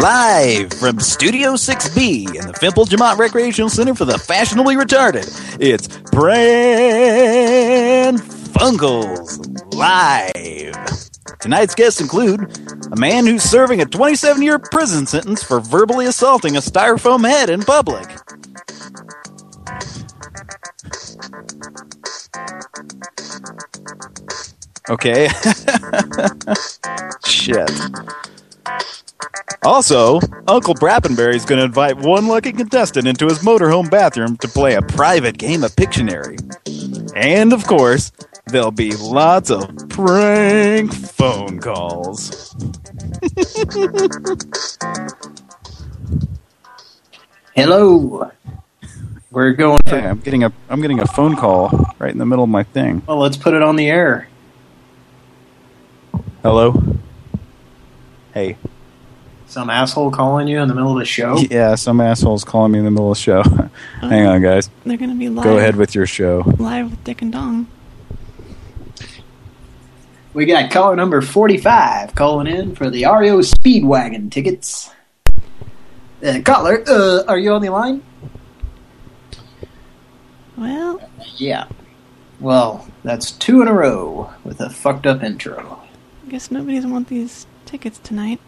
Live from Studio 6B in the Fimple Jamont Recreational Center for the Fashionably Retarded, it's Pran Funkels Live. Tonight's guests include a man who's serving a 27 year prison sentence for verbally assaulting a styrofoam head in public. Okay. Shit. Also, Uncle Brappenberry is going to invite one lucky contestant into his motorhome bathroom to play a private game of Pictionary. And of course, there'll be lots of prank phone calls. Hello. We're going for. Yeah, I'm getting a I'm getting a phone call right in the middle of my thing. Well, let's put it on the air. Hello. Hey. Some asshole calling you in the middle of the show. Yeah, some asshole's calling me in the middle of the show. Hang on, guys. They're going to be live. Go ahead with your show. Live with Dick and Dong. We got caller number 45 calling in for the REO Speedwagon tickets. Uh, caller, uh, are you on the line? Well, Yeah. Well, that's two in a row with a fucked up intro. I guess nobody's want these tickets tonight.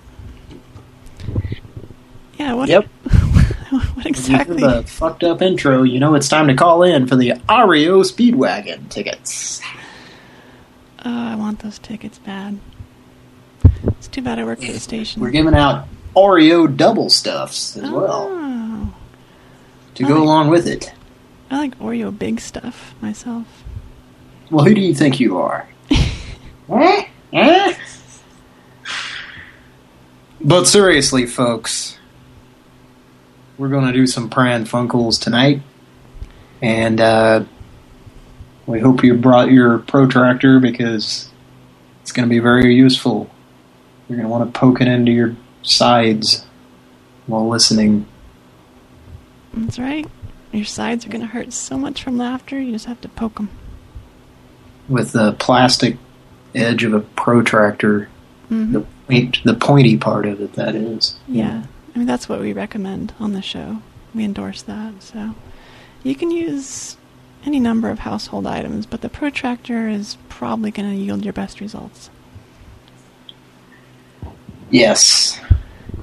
Yeah, what? Yep. what exactly? the fucked up intro, you know it's time to call in for the REO Speedwagon tickets. Oh, I want those tickets bad. It's too bad I work for the station. We're giving out Oreo double stuffs as well Oh, to go along with it. I like Oreo big stuff myself. Well, who do you think you are? Eh? Eh? But seriously, folks, we're going to do some Pran Funkels tonight. And uh, we hope you brought your protractor because it's going to be very useful. You're going to want to poke it into your sides while listening. That's right. Your sides are going to hurt so much from laughter, you just have to poke them. with the plastic edge of a protractor, hmm the point, the pointy part of it. That is. Yeah. I mean, that's what we recommend on the show. We endorse that. So you can use any number of household items, but the protractor is probably going to yield your best results. Yes.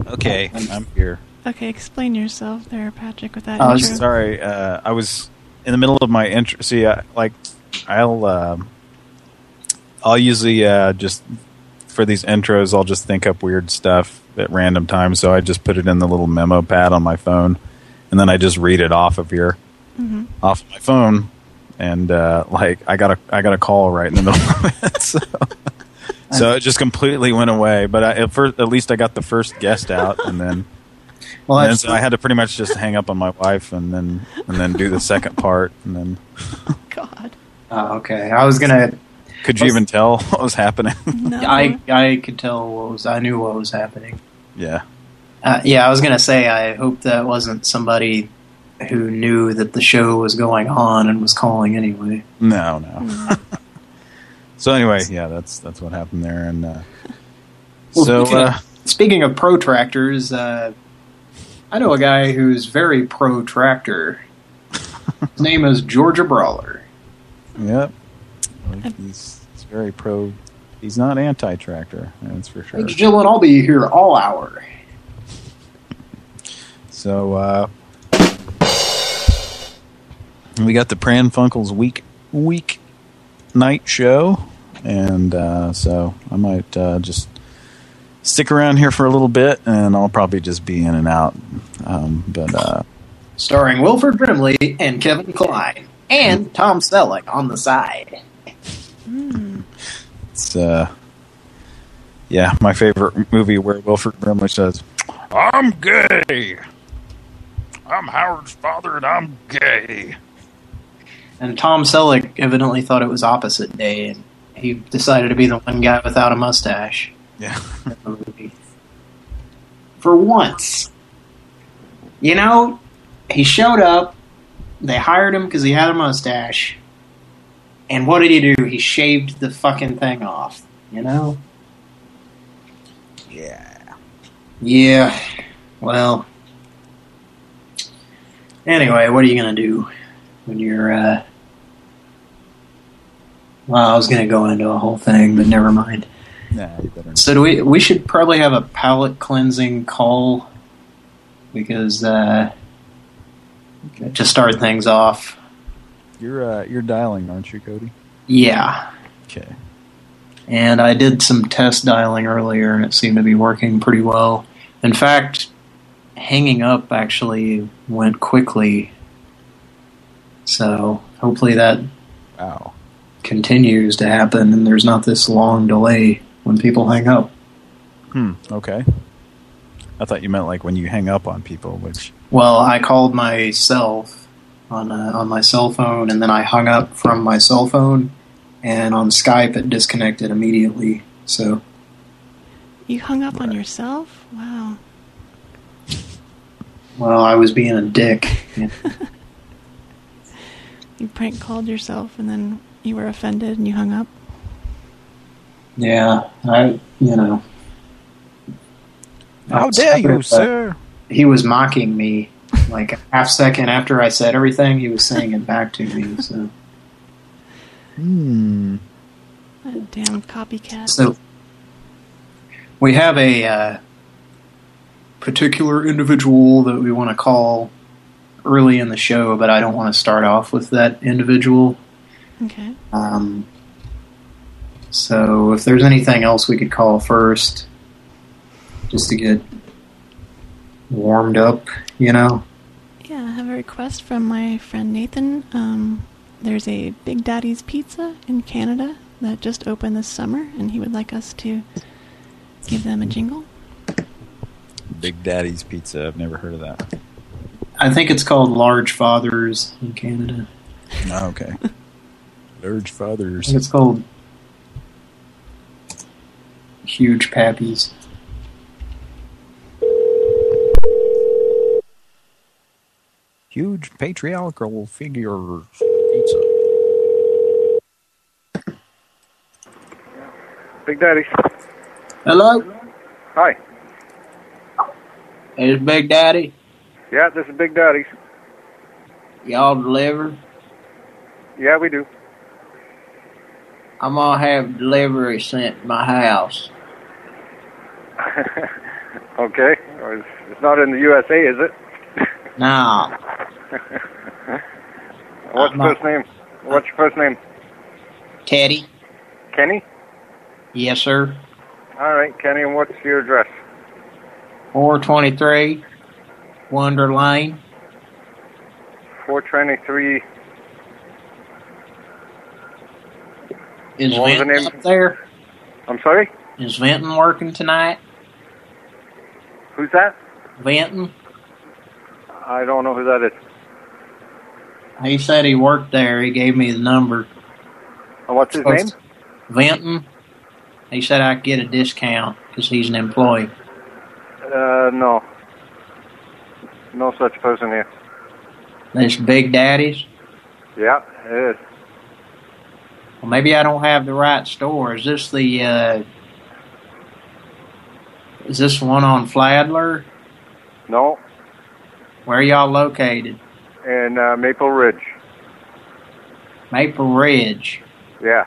Okay, I'm here. Okay, explain yourself there, Patrick, with that I was intro. Sorry, uh, I was in the middle of my intro. See, I, like, I'll, um I'll usually uh, just for these intros, I'll just think up weird stuff at random times. So I just put it in the little memo pad on my phone, and then I just read it off of here, hmm off my phone, and uh, like I got a I got a call right in the middle of it. So. So it just completely went away, but I, at first, at least I got the first guest out, and then Well, and that's, so I had to pretty much just hang up on my wife and then and then do the second part and then God. oh, okay. I was gonna. Could you even tell what was happening? No. I I could tell what was. I knew what was happening. yeah. Uh, yeah, I was gonna say. I hope that wasn't somebody who knew that the show was going on and was calling anyway. No, no. Mm. So anyway, yeah, that's that's what happened there and uh Well, so speaking, uh of, speaking of protractors, uh, I know a guy who's very pro-tractor. His name is Georgia Brawler. yep. He's, he's very pro he's not anti-tractor, that's for sure. Thanks, Jill, and I'll be here all hour. So uh we got the Pran Funkels week week night show and uh so I might uh just stick around here for a little bit and I'll probably just be in and out. Um but uh Starring Wilford Brimley and Kevin Kline. And Tom Selleck on the side. Mm. it's uh yeah, my favorite movie where Wilford Brimley says, "I'm gay. I'm Howard's father and I'm gay." And Tom Selleck evidently thought it was opposite day, and he decided to be the one guy without a mustache. Yeah. in the movie. For once. You know, he showed up, they hired him because he had a mustache, and what did he do? He shaved the fucking thing off, you know? Yeah. Yeah, well. Anyway, what are you going to do when you're, uh... Well, I was going to go into a whole thing, but never mind. Nah, you better. So do we, we should probably have a palate cleansing call because, uh... Okay. To start things off. You're uh, you're dialing, aren't you, Cody? Yeah. Okay. And I did some test dialing earlier, and it seemed to be working pretty well. In fact, hanging up actually went quickly. So hopefully that Wow. continues to happen, and there's not this long delay when people hang up. Hmm. Okay. I thought you meant like when you hang up on people, which Well, I called myself on uh, on my cell phone, and then I hung up from my cell phone, and on Skype it disconnected immediately. So You hung up on yourself? Wow. Well, I was being a dick. You prank called yourself and then you were offended and you hung up? yeah, I, you know. I how was dare happy you, sir? He was mocking me. Like a half second after I said everything, he was saying it back to me. So, Hmm. That damn copycat. so we have a uh, particular individual that we want to call early in the show, but I don't want to start off with that individual. Okay. Um, so if there's anything else we could call first, just to get warmed up, you know? Yeah, I have a request from my friend Nathan. Um, there's a Big Daddy's Pizza in Canada that just opened this summer, and he would like us to give them a jingle. Big Daddy's Pizza. I've never heard of that. I think it's called Large Fathers in Canada. Oh, okay. Large fathers. it's called Huge Pappies. Huge patriarchal figures. Pizza. Big Daddy. Hello? Hi. It's Big Daddy. Yeah, this is Big Daddy. Y'all deliver? Yeah, we do. I'm gonna have delivery sent to my house. okay. It's, it's not in the USA, is it? Now, What's your first name? What's your first name? Teddy? Kenny? Yes, sir. All right, Kenny, and what's your address? 423 Wonder Lane. 423. Is What was the Vinton name? up there? I'm sorry? Is Vinton working tonight? Who's that? Vinton? I don't know who that is. He said he worked there. He gave me the number. And what's his name? Vinton. He said I could get a discount because he's an employee. Uh, no. No such person here. This Big Daddy's. Yeah, it is. Well, maybe I don't have the right store. Is this the, uh... Is this one on Fladler? No, Where y'all located? In uh, Maple Ridge. Maple Ridge. Yeah.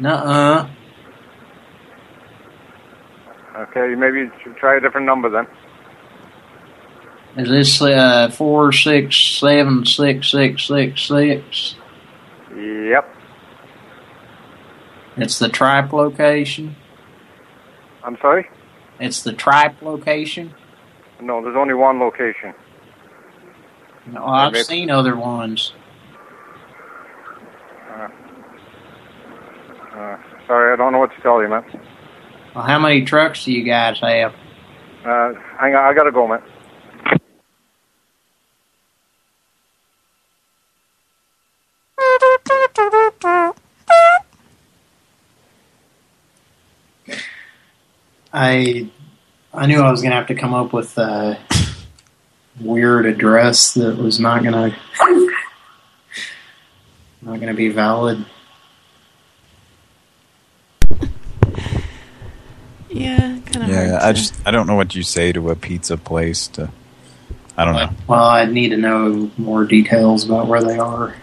Nuh-uh. Okay, maybe you should try a different number then. Is this, uh, four six seven six six six six? Yep. It's the tripe location. I'm sorry? It's the tripe location. No, there's only one location. No, I've seen other ones. Uh, uh, sorry, I don't know what to tell you, man. Well, how many trucks do you guys have? Uh, hang on, I gotta go, man. I I knew I was gonna have to come up with a weird address that was not gonna not gonna be valid. Yeah, kind of Yeah, hard. I to- just I don't know what you say to a pizza place to. I don't know. Well, I'd need to know more details about where they are.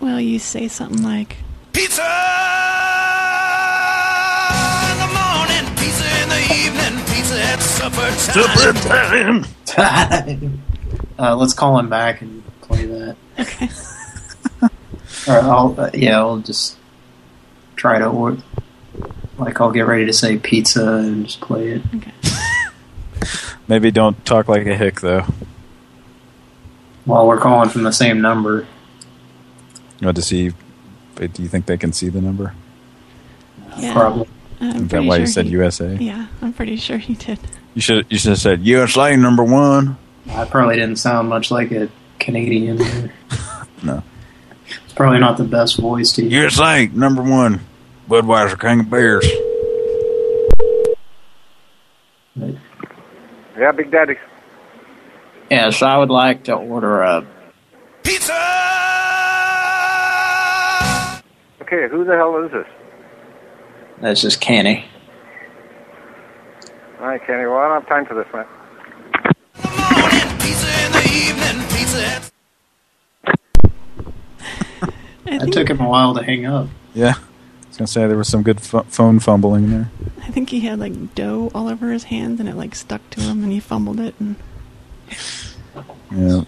Well, you say something like, Pizza pizza at supper time. uh, let's call him back and play that. okay. Or I'll, uh, yeah, I'll just try to order. Like, I'll get ready to say pizza and just play it. Okay. Maybe don't talk like a hick though. While we're calling from the same number. You want to see? Do you think they can see the number? Yeah. Probably. Is that why sure you said he- USA? Yeah, I'm pretty sure he did. You should you should have said USA number one. I probably didn't sound much like a Canadian. No. It's probably not the best voice to use. USA number one. Budweiser King of Beers. But- Yeah, Big Daddy. Yes, I would like to order a. Pizza! Okay, who the hell is this? This is Kenny. All right, Kenny. Well, I don't have time for this, man. Morning, pizza in the evening, pizza at I It took him a while to hang up. Yeah. I was gonna say there was some good ph phone fumbling there. I think he had like dough all over his hands and it like stuck to him and he fumbled it and Yeah.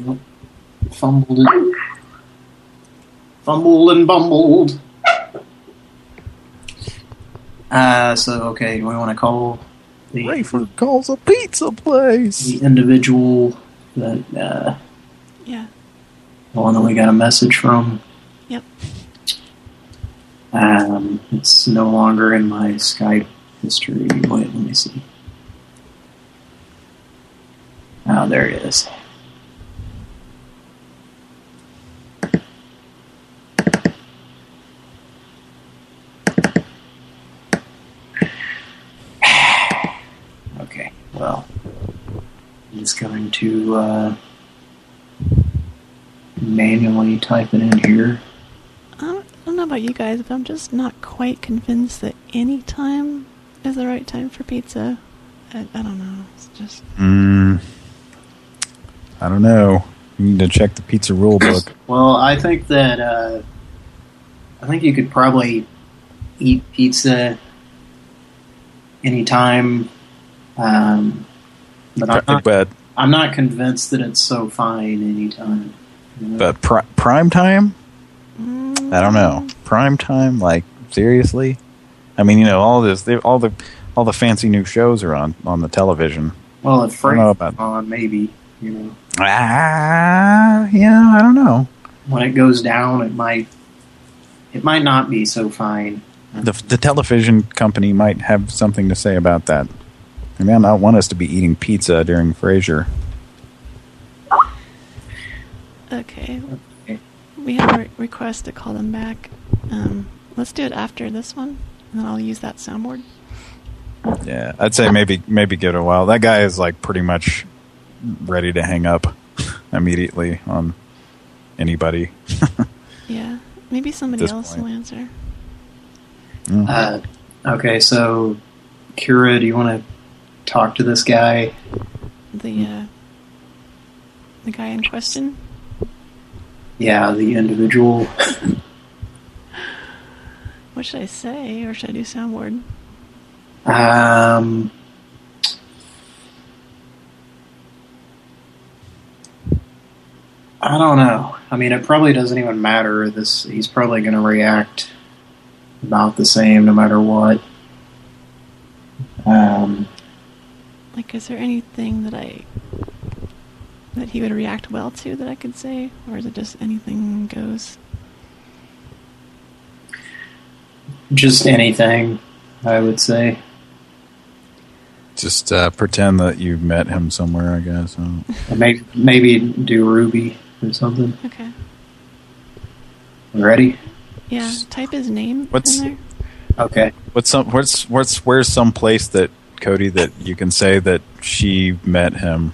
Fumbled it. Fumbled and bumbled. Uh, so, okay, we want to call the, Rayford calls a pizza place. the individual that, uh, yeah. the one that we got a message from. Yep. Um, it's no longer in my Skype history. Wait, let me see. Oh, there it is. Okay, well, he's going to uh, manually type it in here. I don't, I don't know about you guys, but I'm just not quite convinced that any time is the right time for pizza. I, I don't know. It's just Mm, I don't know. You need to check the pizza rule book. Well, I think that uh, I think you could probably eat pizza anytime, um, but I'm not, but I'm not convinced that it's so fine anytime. you know? but pri prime time? mm, I don't know. Prime time? Like seriously? I mean, you know, all this, they, all the, all the fancy new shows are on on the television. well, if Frank's on, maybe you know Ah, yeah, I don't know. when it goes down, it might it might not be so fine. The the television company might have something to say about that. They may not want us to be eating pizza during Frasier. Okay. Okay. We have a request to call them back. Um, let's do it after this one, and then I'll use that soundboard. Yeah, I'd say maybe maybe give it a while. That guy is like pretty much ready to hang up immediately on anybody. Yeah. Maybe somebody else point. will answer. Mm. Uh, okay, so Kira, do you want to talk to this guy? The uh, the guy in question. Yeah, the individual. What should I say, or should I do soundboard? Um, I don't know. I mean, it probably doesn't even matter. This he's probably going to react about the same no matter what. Um, Like, is there anything that I that he would react well to that I could say, or is it just anything goes? just anything, I would say. Just uh, pretend that you met him somewhere, I guess. Maybe maybe do Ruby or something. Okay. Ready? Yeah. Type his name What's- in there. Okay. What's some? What's what's where's some place that Cody that you can say that she met him,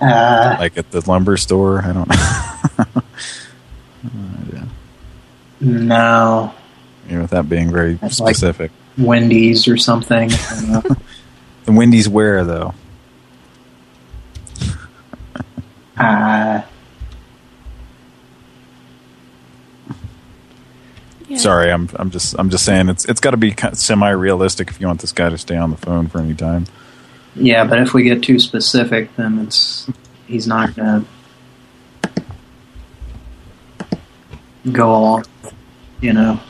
Uh, like at the lumber store? I don't know. Yeah. no. you know, without being very That's like- specific. Wendy's or something. I don't know. The Wendy's where though? uh, Yeah. Sorry, I'm I'm just I'm just saying it's it's got to be semi-realistic if you want this guy to stay on the phone for any time. yeah, but if we get too specific, then it's he's not gonna go along. You know.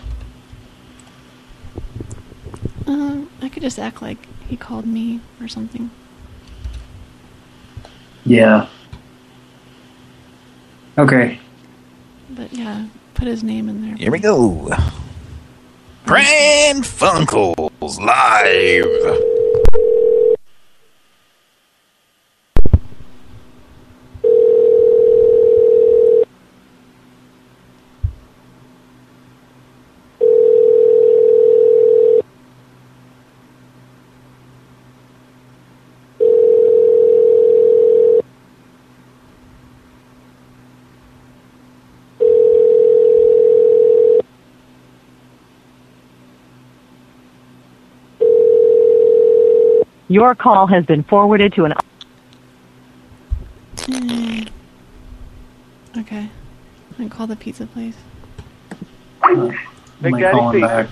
Um, I could just act like he called me or something. Yeah. Okay. But yeah, put his name in there. Here we go. Pran Funkels live. Your call has been forwarded to an Hmm. Okay. I call the pizza place. I'm Big gonna Daddy call Pizza. back.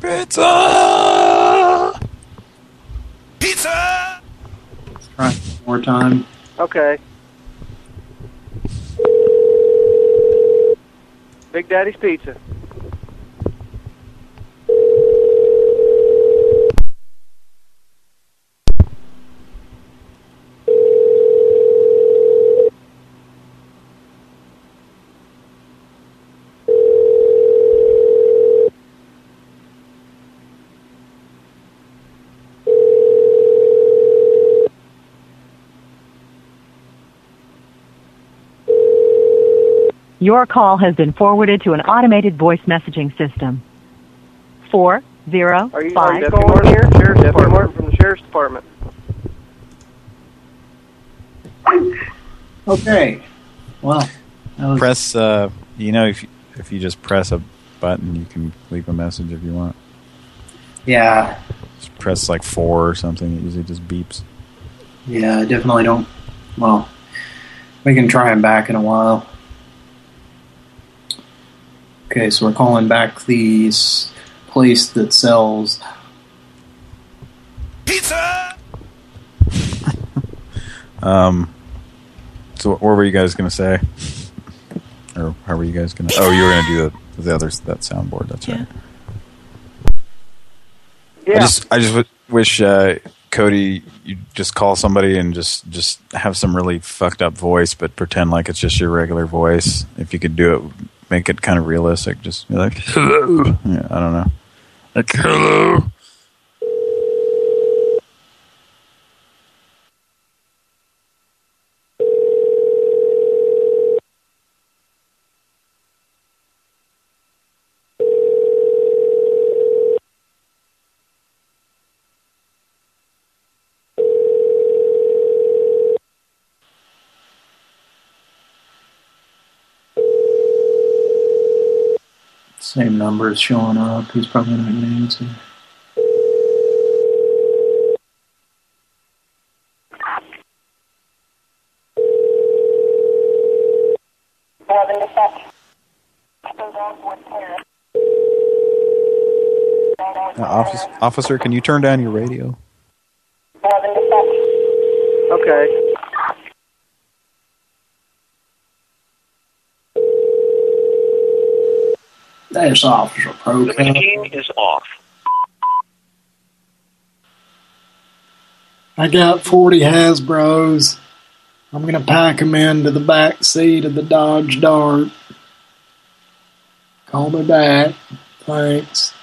Pizza. Pizza! Let's try one more time. Okay. Big Daddy's Pizza. Your call has been forwarded to an automated voice messaging system. Four zero Are you, are five you Deputy Martin? Sheriff's Deputy Department. Martin from the Sheriff's Department. Okay. Well, was, Press. Uh, you know, if you, if you just press a button, you can leave a message if you want. yeah, Just press like four or something. It usually just beeps. yeah, I definitely don't. Well, we can try him back in a while. Okay, so we're calling back the place that sells. Pizza! Um. So what were you guys gonna say? Or how were you guys gonna? Oh, you were gonna do the the other that soundboard. That's Yeah. right. Yeah. I just I just w- wish uh, Cody you just call somebody and just just have some really fucked up voice, but pretend like it's just your regular voice. If you could do it, make it kind of realistic. Just be like hello. Yeah, I don't know. Like hello. Same numbers showing up. He's probably not going to answer. Uh, office, officer, can you turn down your radio? Okay. That's Officer Pro. The machine is off. I got 40 Hasbros. I'm going to pack them into the back seat of the Dodge Dart. Call me back. Thanks.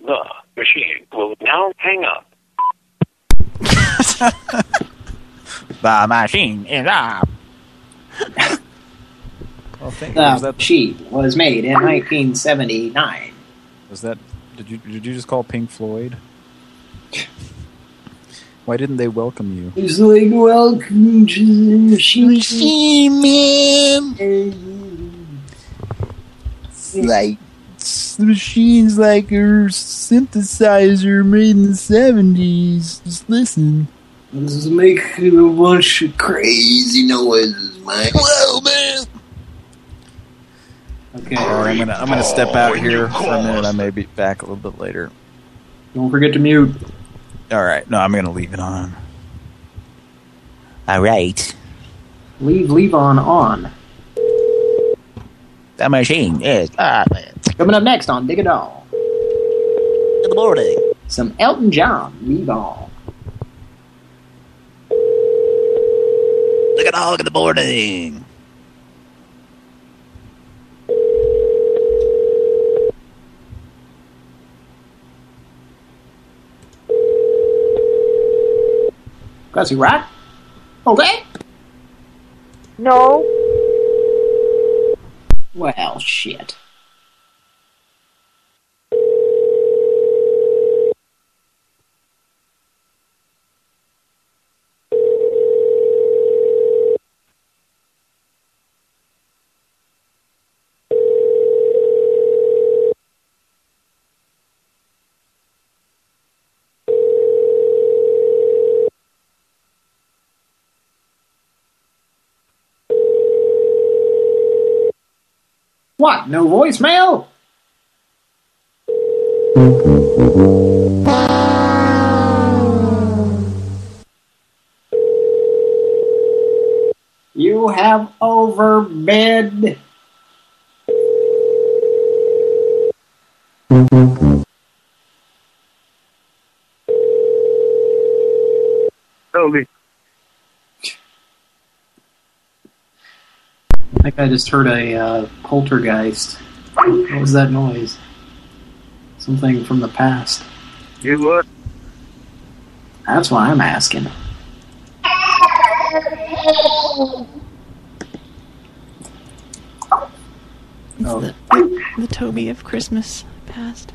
The machine will now hang up. The machine is up. well, thank The was that sheet was made in 1979. was that? Did you did you just call Pink Floyd? Why didn't they welcome you? It's like, welcome to the machine. man. Like the machine's like a synthesizer made in the 70s. Just listen. This is making a bunch of crazy noises, man. Whoa, man! Okay. All right, I'm gonna I'm gonna step out here for a minute. I may be back a little bit later. Don't forget to mute. All right, no, I'm gonna leave it on. All right. Leave leave on. On. The machine is up Coming up next on Dig a Dog. in the morning. Some Elton John. Leave on. Look at dog in the morning. Gussie, right? Okay. No. Well, shit. What? No voicemail? You have overbid. I think I just heard a uh, poltergeist. What was that noise? Something from the past. You what? That's why I'm asking. It's Oh. the, the Toby of Christmas past.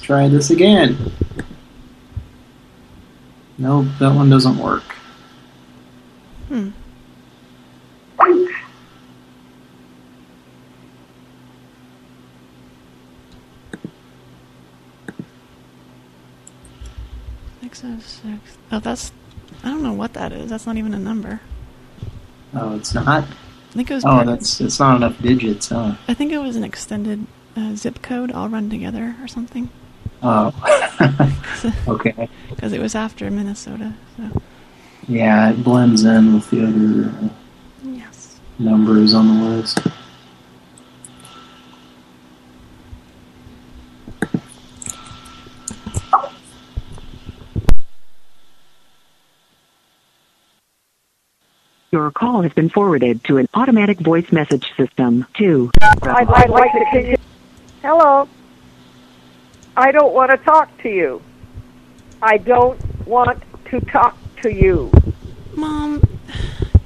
Let's try this again. No, that one doesn't work. Hmm. Six oh six. Oh, that's. I don't know what that is. That's not even a number. Oh, it's not. I think it was. Oh, part- that's it's not enough digits, huh? I think it was an extended uh, zip code all run together or something. Oh, okay. Because it was after Minnesota. So Yeah, it blends in with the other uh, yes. numbers on the list. Your call has been forwarded to an automatic voice message system. Two. I'd, I'd like to continue. Hello. I don't want to talk to you. I don't want to talk to you. Mom,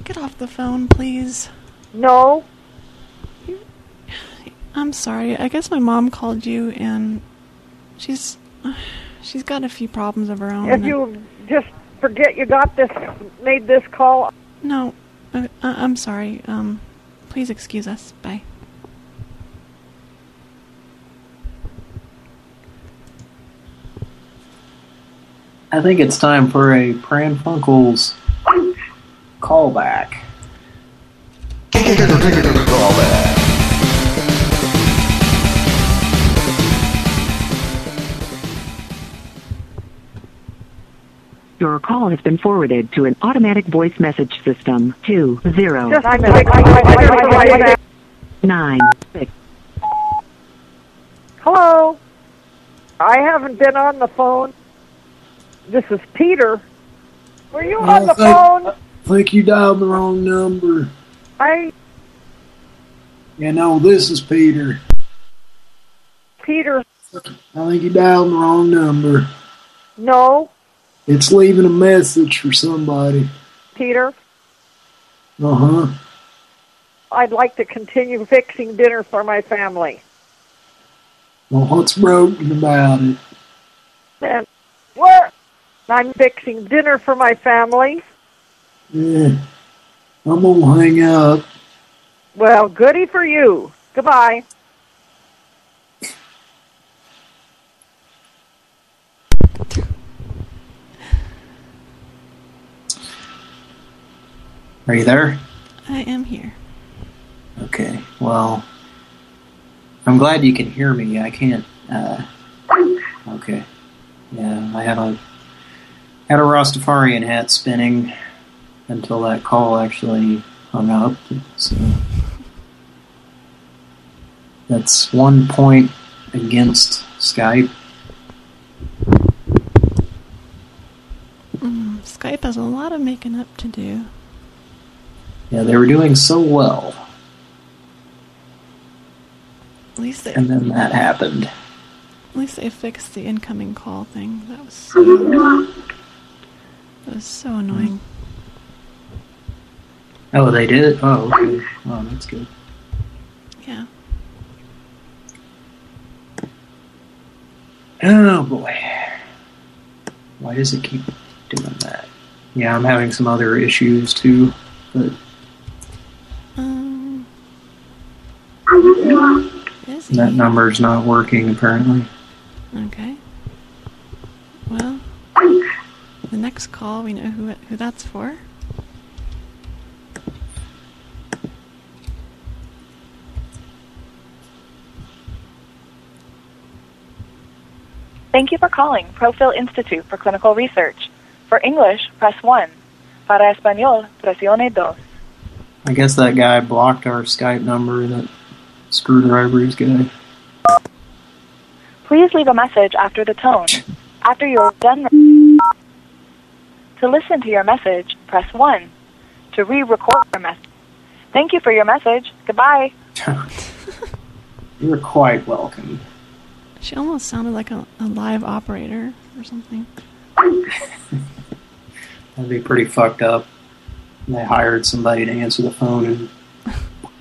get off the phone, please. No. I'm sorry. I guess my mom called you, and she's she's got a few problems of her own. If you just forget you got this, made this call. No, I- I'm sorry. Um, please excuse us. Bye. I think it's time for a Pran Funkels callback. Your call has been forwarded to an automatic voice message system. Two zero nine six. Hello. I haven't been on the phone. This is Peter. Were you on the phone? I think you dialed the wrong number. I, You know, this is Peter. Peter. I think you dialed the wrong number. No, It's leaving a message for somebody. Peter. Uh-huh. I'd like to continue fixing dinner for my family. Well, what's broken about it? And what? I'm fixing dinner for my family. Eh, I'm gonna hang out. Well, goody for you. Goodbye. Are you there? I am here. Okay. Well, I'm glad you can hear me. I can't. Uh, okay. Yeah, I had a had a Rastafarian hat spinning until that call actually hung up. So that's one point against Skype. Mm, Skype has a lot of making up to do. Yeah, they were doing so well, At least they, and then that happened. at least they fixed the incoming call thing. That was so, that was so annoying. Oh, they did? Oh, okay. Oh, that's good. Yeah. Oh boy. Why does it keep doing that? Yeah, I'm having some other issues too, but Um. Is that number's not working apparently. Okay. Well, the next call we know who who that's for. Thank you for calling Profil Institute for Clinical Research. For English, press 1. Para español, presione dos. I guess that guy blocked our Skype number, that screwdrivers guy. Please leave a message after the tone. After you are done, to listen to your message, press 1. To re-record your message. Thank you for your message. Goodbye. You're quite welcome. She almost sounded like a, a live operator or something. That'd be pretty fucked up. They hired somebody to answer the phone and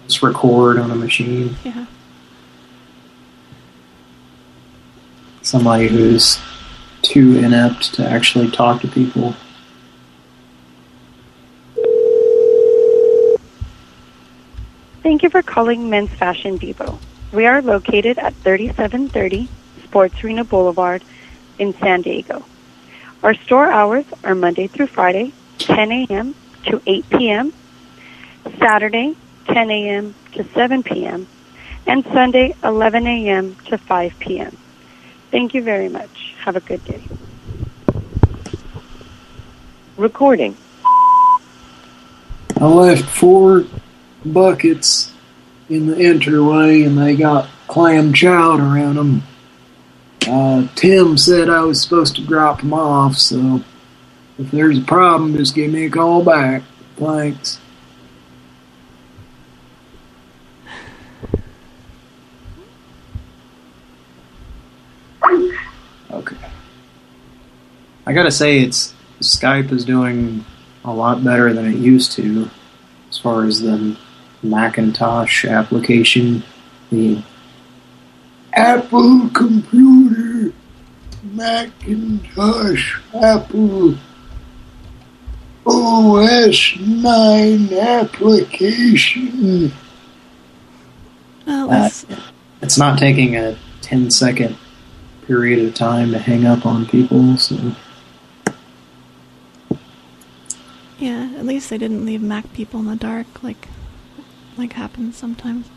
just record on a machine. Yeah. Somebody who's too inept to actually talk to people. Thank you for calling Men's Fashion Depot. We are located at 3730 Sports Arena Boulevard in San Diego. Our store hours are Monday through Friday, 10 a.m. to 8 p.m., Saturday, 10 a.m. to 7 p.m., and Sunday, 11 a.m. to 5 p.m. Thank you very much. Have a good day. Recording. I left four buckets in the entryway and they got clam chowder in them. Uh, Tim said I was supposed to drop them off, so if there's a problem, just give me a call back. Thanks. Okay. I gotta say, it's Skype is doing a lot better than it used to, as far as the Macintosh application, the Apple computer, Macintosh, Apple. OS 9 application. Well, Uh, it's, it's not taking a 10 second period of time to hang up on people, so. Yeah, at least they didn't leave Mac people in the dark like like happens sometimes.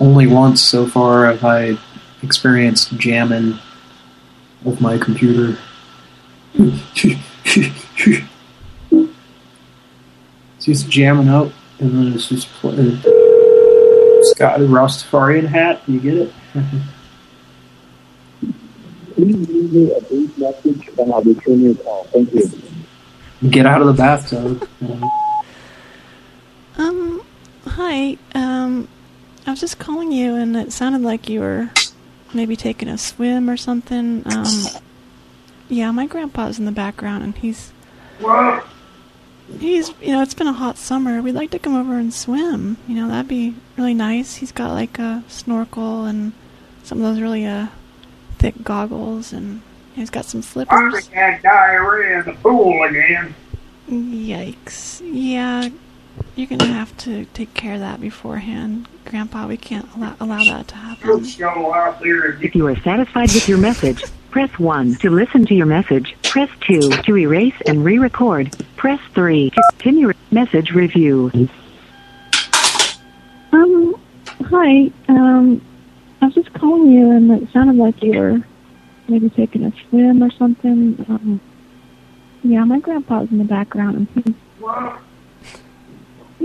only once so far have I experienced jamming with my computer. it's just jamming up, and then it's just play. It's got a Rastafarian hat. You get it? Please leave me a brief message and I'll return your call. Thank you. Get out of the bathtub. Um, hi. Um, I was just calling you, and it sounded like you were maybe taking a swim or something. Um, yeah, my grandpa's in the background, and he's he's, you know, it's been a hot summer. We'd like to come over and swim. You know, that'd be really nice. He's got like a snorkel and some of those really uh thick goggles, and he's got some flippers. had diarrhea in the pool again. Yikes. Yeah, you're gonna have to take care of that beforehand, Grandpa. We can't allow, allow that to happen. Go out there and If you are satisfied with your message, press 1 to listen to your message. Press 2 to erase and re-record. Press 3 to continue message review. Um, hi. Um, I was just calling you, and it sounded like you were maybe taking a swim or something. Um, yeah, my grandpa's in the background, and he's,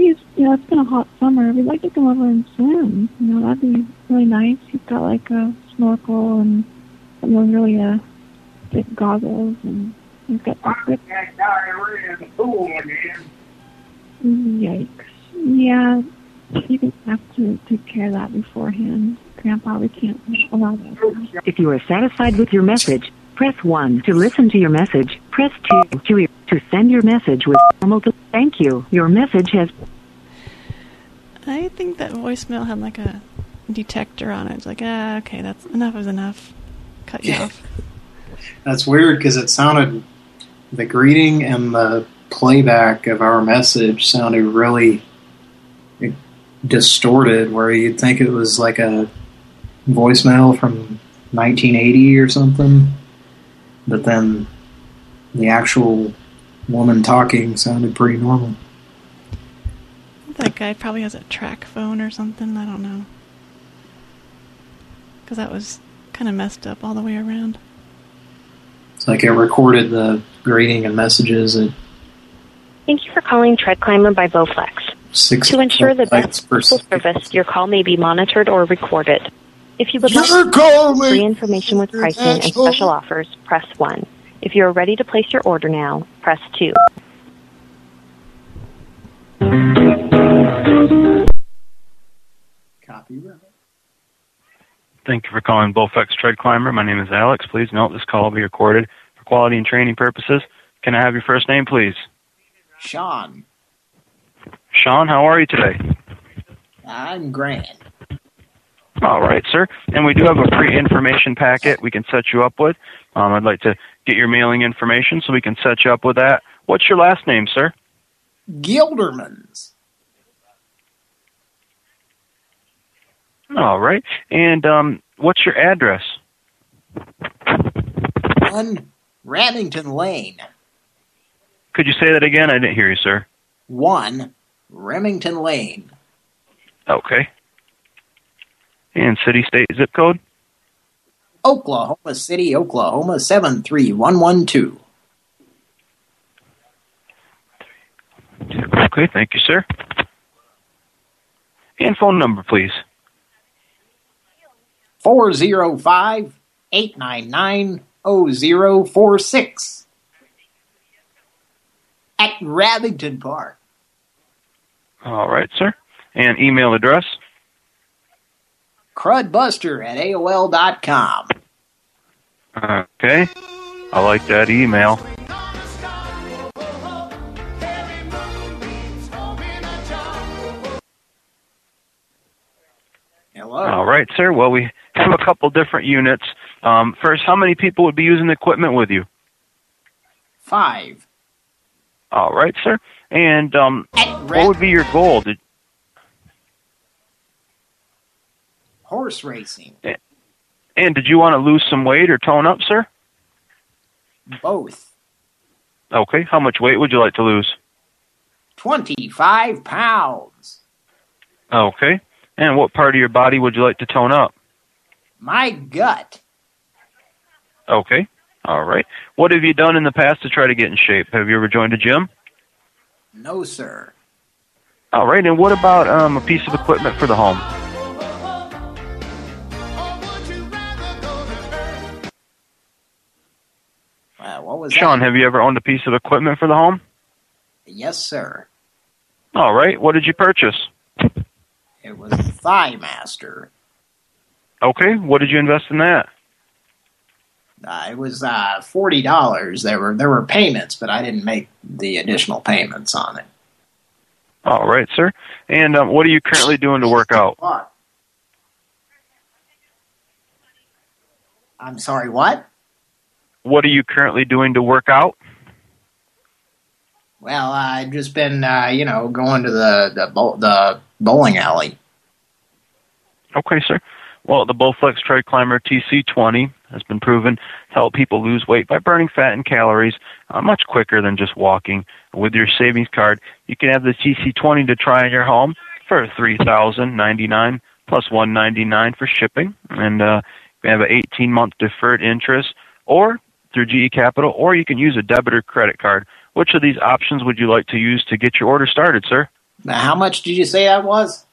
he's, you know, it's been a hot summer. We'd like to come over and swim. You know, that'd be really nice. He's got like a snorkel and some of those really uh, thick goggles, and he's got some grip. had diarrhea in the pool again. Yikes. Yeah, you can have to take care of that beforehand. Grandpa, we can't allow that. If you are satisfied with your message, press 1 to listen to your message. Press 2 to e- to send your message with normal to thank you. Your message has I think that voicemail had like a detector on it. It's like, ah, okay, that's enough is enough. Cut you Yeah. off. That's weird because it sounded the greeting and the playback of our message sounded really distorted, where you'd think it was like a voicemail from 1980 or something, but then the actual woman talking sounded pretty normal. That guy probably has a TracFone or something. I don't know. Because that was kind of messed up all the way around. It's like it recorded the greeting and messages at Thank you for calling Tread Climber by Bowflex. six To ensure the best per postal service, your call may be monitored or recorded. If you would like You're calling me. free information with pricing and special offers, press 1. If you are ready to place your order now, press 2. Copyright. Thank you for calling Bowflex Tread Climber. My name is Alex. Please note this call will be recorded for quality and training purposes. Can I have your first name, please? Sean, Sean, how are you today? I'm grand. All right, sir. And we do have a free information packet we can set you up with. Um, I'd like to get your mailing information so we can set you up with that. What's your last name, sir? Gilderman's. All right. And um, what's your address? One Remington Lane. Could you say that again? I didn't hear you, sir. One Remington Lane. Okay. And city, state, zip code? Oklahoma City, Oklahoma 73112. Okay, thank you, sir. And phone number, please. 405 899 0046. At Remington Park. All right, sir. And email address? Crudbuster at AOL.com. Okay. I like that email. Hello. All right, sir. Well, we have a couple different units. Um, first, how many people would be using the equipment with you? Five. All right, sir. And um, what would be your goal? Did, Horse racing. and did you want to lose some weight or tone up, sir? Both. Okay. How much weight would you like to lose? 25 pounds. Okay. And what part of your body would you like to tone up? My gut. Okay. All right. What have you done in the past to try to get in shape? Have you ever joined a gym? No, sir. All right. And what about um, a piece of equipment for the home? What was Sean, that? have you ever owned a piece of equipment for the home? Yes, sir. All right. What did you purchase? It was the Thigh Master. Okay. What did you invest in that? Uh, it was uh, forty dollars. There were there were payments, but I didn't make the additional payments on it. All right, sir. And um, what are you currently doing to work out? What? I'm sorry. What? What are you currently doing to work out? Well, I've just been, uh, you know, going to the the, the bowling alley. Okay, sir. Well, the Bowflex Tread Climber TC20 has been proven to help people lose weight by burning fat and calories uh, much quicker than just walking. With your savings card, you can have the TC20 to try in your home for three thousand ninety nine plus one ninety nine for shipping, and uh, you can have an eighteen month deferred interest, or through GE Capital, or you can use a debit or credit card. Which of these options would you like to use to get your order started, sir? Now, how much did you say that was?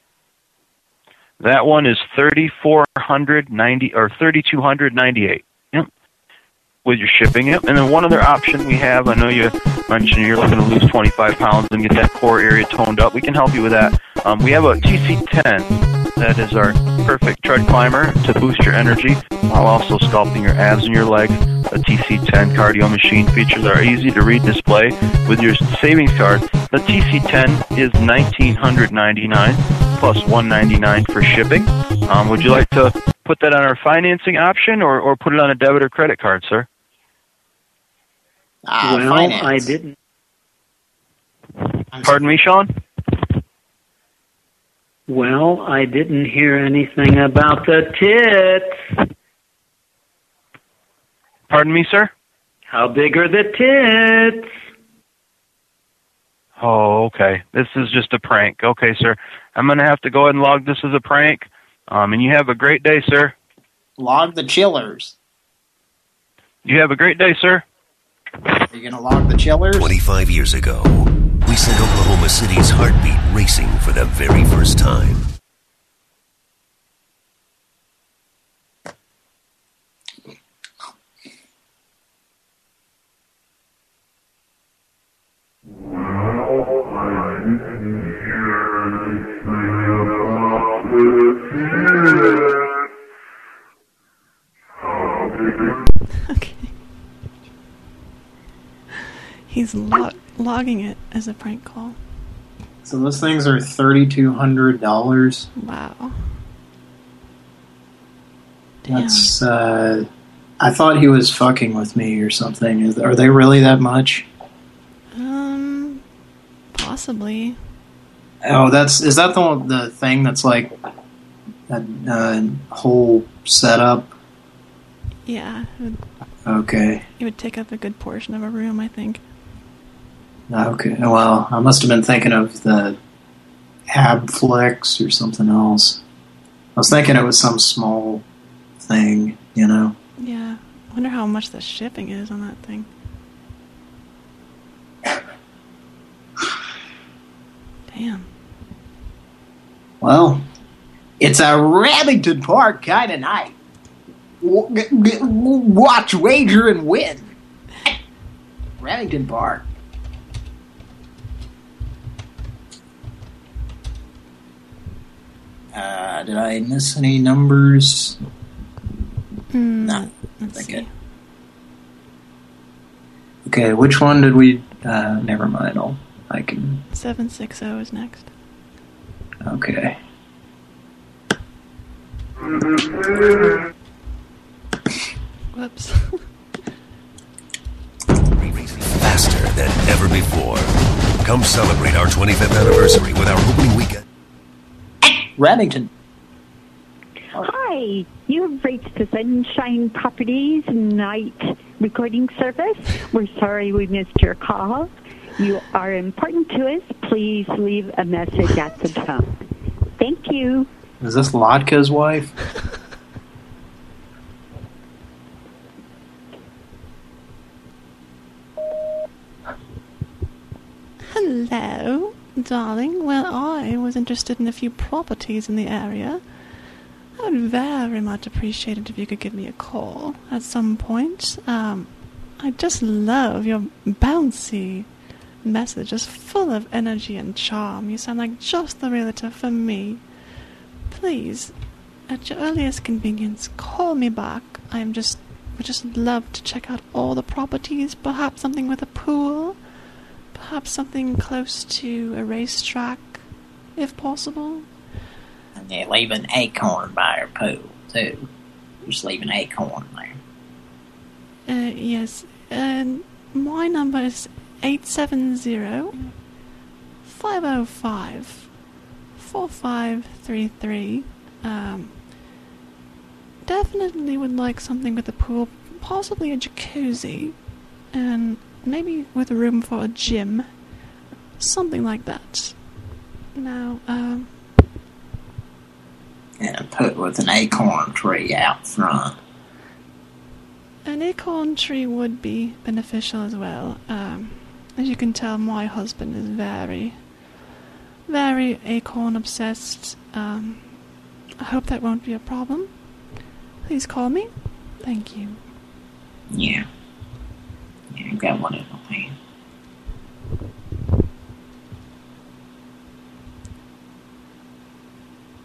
That one is thirty four hundred ninety or thirty two hundred ninety eight. Yep. With your shipping, yep. And then one other option we have, I know you mentioned you're looking to lose twenty five pounds and get that core area toned up. We can help you with that. Um, we have a TC ten that is our perfect tread climber to boost your energy while also sculpting your abs and your legs. The TC10 cardio machine features our easy to read display with your savings card. The TC10 is $1,999 plus $199 for shipping. Um, would you like to put that on our financing option or, or put it on a debit or credit card, sir? Ah, well, finance. I didn't. Pardon me, Sean? Well, I didn't hear anything about the tits. Pardon me, sir? How big are the tits? Oh, okay. This is just a prank. Okay, sir. I'm going to have to go ahead and log this as a prank. Um, and you have a great day, sir. Log the chillers. You have a great day, sir. Are you gonna log the chillers? 25 years ago, we sent Oklahoma City's heartbeat racing for the very first time. okay. He's lo- logging it as a prank call. So those things are thirty-two hundred dollars. Wow. That's. Uh, I thought he was fucking with me or something. Is, are they really that much? Um, possibly. Oh, that's is that the the thing that's like a uh, whole setup? Yeah, would, Okay. it would take up a good portion of a room, I think. Okay. Oh, well, I must have been thinking of the Habflex or something else. I was thinking it was some small thing, you know. Yeah, I wonder how much the shipping is on that thing. Damn. Well, it's a Remington Park kind of night. W- g- g- Watch, wager, and win. Remington Park. Uh, did I miss any numbers? Mm, No. Let's Okay. Okay, which one did we... Uh, never mind, I'll, I can... 760 is next. Okay. Whoops. Faster than ever before. Come celebrate our 25th anniversary with our opening weekend. Remington. Hi, you've reached the Sunshine Properties night recording service. We're sorry we missed your call. You are important to us. Please leave a message at the tone. Thank you. Is this Latka's wife? Hello, darling. Well, I was interested in a few properties in the area. I would very much appreciate it if you could give me a call at some point. Um, I just love your bouncy message, just full of energy and charm. You sound like just the realtor for me. Please, at your earliest convenience, call me back. I am just would just love to check out all the properties. Perhaps something with a pool. Perhaps something close to a racetrack, if possible. And they leave an acorn by her pool, too. Just leave an acorn there. Uh, yes. And my number is 870 505 4533. Um, definitely would like something with a pool, possibly a jacuzzi, and maybe with a room for a gym. Something like that. Now, um, And a put with an acorn tree out front. An acorn tree would be beneficial as well. Um, as you can tell, my husband is very, very acorn obsessed. Um, I hope that won't be a problem. Please call me. Thank you. Yeah. Yeah, I've got one in my hand.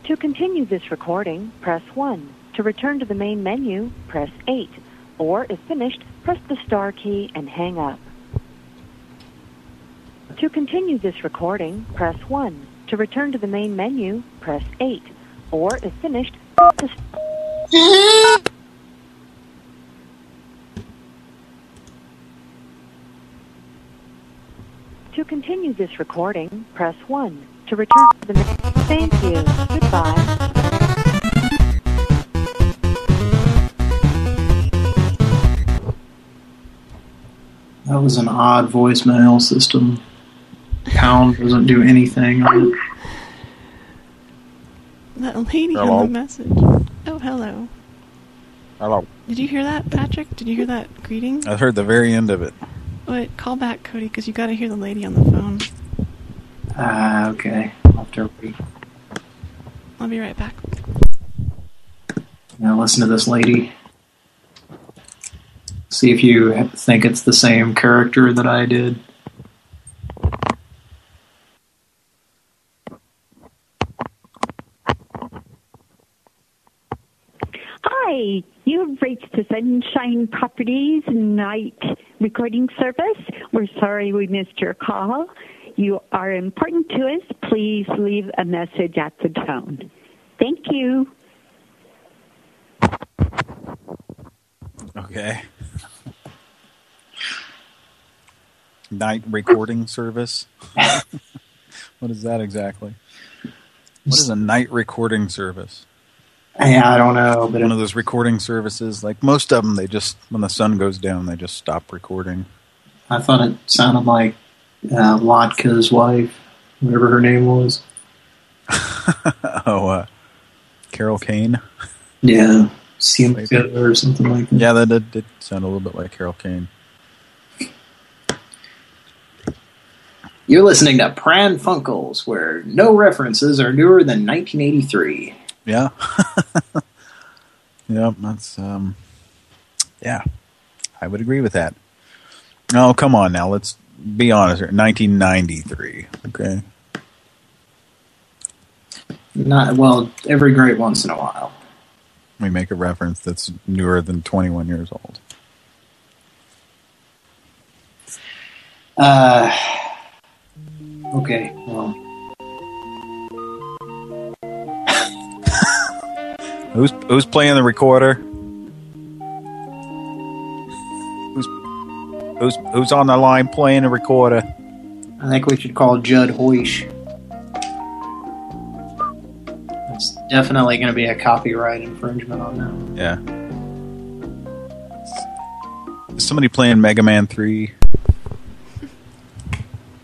To continue this recording, press 1. To return to the main menu, press 8. Or, if finished, press the star key and hang up. To continue this recording, press 1. To return to the main menu, press 8. Or, if finished, press the... To continue this recording, press 1. To return to the main... Thank you. Goodbye. That was an odd voicemail system. Pound doesn't do anything on it. That lady Hello? on the message. Oh, hello. Hello. Did you hear that, Patrick? Did you hear that greeting? I heard the very end of it. Wait, call back, Cody, because you got to hear the lady on the phone. Ah, okay. I'll have. I'll be right back. Now listen to this lady. See if you think it's the same character that I did. Hi, you have reached the Sunshine Properties night recording service. We're sorry we missed your call. You are important to us. Please leave a message at the tone. Thank you. Okay. Night recording service. what is that exactly? What is a night recording service? Yeah, I don't know, but one of those recording services, like most of them, they just when the sun goes down, they just stop recording. I thought it sounded like uh, Latka's wife, whatever her name was. oh, uh, Carol Kane. Yeah, Simka or something like that. Yeah, that did, did sound a little bit like Carol Kane. You're listening to Pran Funkels, where no references are newer than 1983. Yeah. yeah, that's um yeah. I would agree with that. Oh, come on now, let's be honest here. 1993, okay? Not well, every great once in a while. We make a reference that's newer than 21 years old. Uh, okay, well, Who's who's playing the recorder? Who's who's who's on the line playing the recorder? I think we should call Judd Hirsch. It's definitely going to be a copyright infringement on that. Yeah. Is somebody playing Mega Man 3?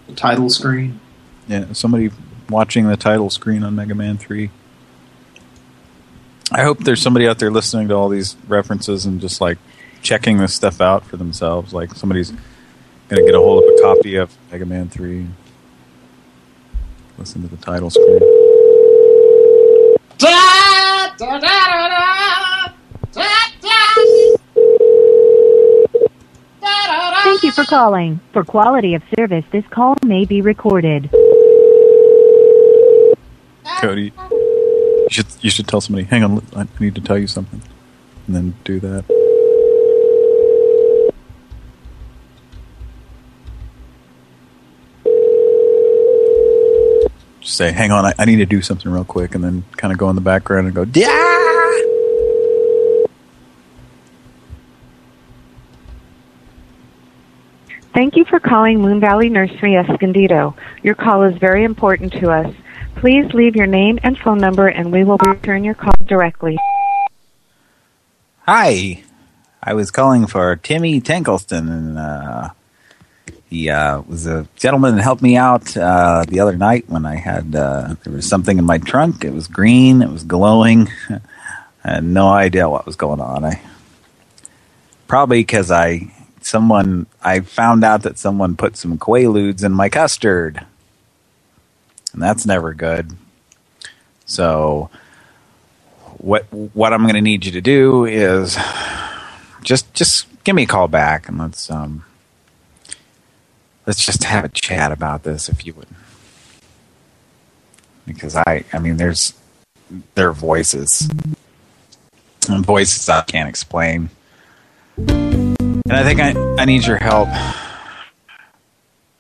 The title screen. Yeah, somebody watching the title screen on Mega Man 3. I hope there's somebody out there listening to all these references and just like checking this stuff out for themselves. Like somebody's going to get a hold of a copy of Mega Man 3. Listen to the title screen. Thank you for calling. For quality of service, this call may be recorded. Cody, you should, you should tell somebody, hang on, I need to tell you something. And then do that. Just say, hang on, I, I, need to do something real quick. And then kind of go in the background and go, yeah! Thank you for calling Moon Valley Nursery Escondido. Your call is very important to us. Please leave your name and phone number and we will return your call directly. Hi, I was calling for Timmy Tankleston, and uh, he uh, was a gentleman that helped me out uh, the other night when I had uh, there was something in my trunk. It was green. It was glowing. I had no idea what was going on. I probably because I someone I found out that someone put some quaaludes in my custard, and that's never good. So what what I'm going to need you to do is just just give me a call back and let's um let's just have a chat about this if you would. Because I I mean there's their voices. And voices I can't explain. And I think I I need your help.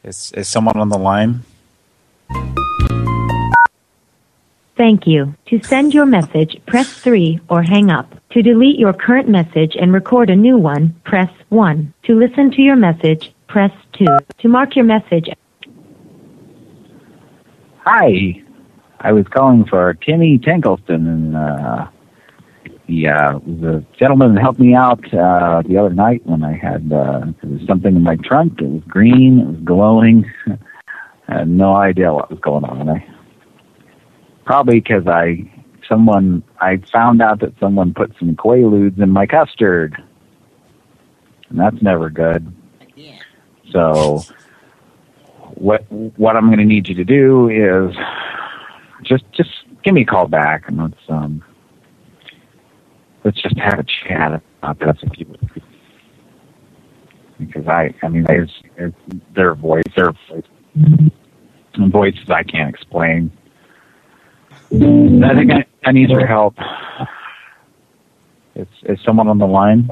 Is is someone on the line Thank you. To send your message, press 3 or hang up. To delete your current message and record a new one, press 1. To listen to your message, press 2. To mark your message. Hi, I was calling for Timmy Tankleston, and uh, he uh, was a gentleman that helped me out uh, the other night when I had uh, something in my trunk. It was green, it was glowing. I had no idea what was going on. I probably because I someone I found out that someone put some quaaludes in my custard, and that's never good. So what what I'm going to need you to do is just just give me a call back and let's um let's just have a chat about this if you would. Because I I mean there's, there's their voice their voice, voices I can't explain. I think I, I need your help. Is is someone on the line?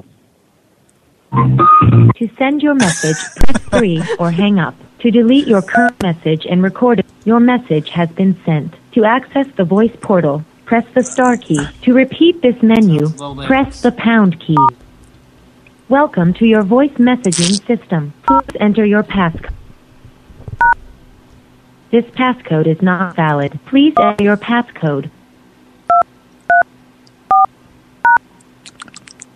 To send your message, press 3 or hang up. To delete your current message and record it, your message has been sent. To access the voice portal, press the star key. To repeat this menu, press the pound key. Welcome to your voice messaging system. Please enter your passcode. This passcode is not valid. Please enter your passcode.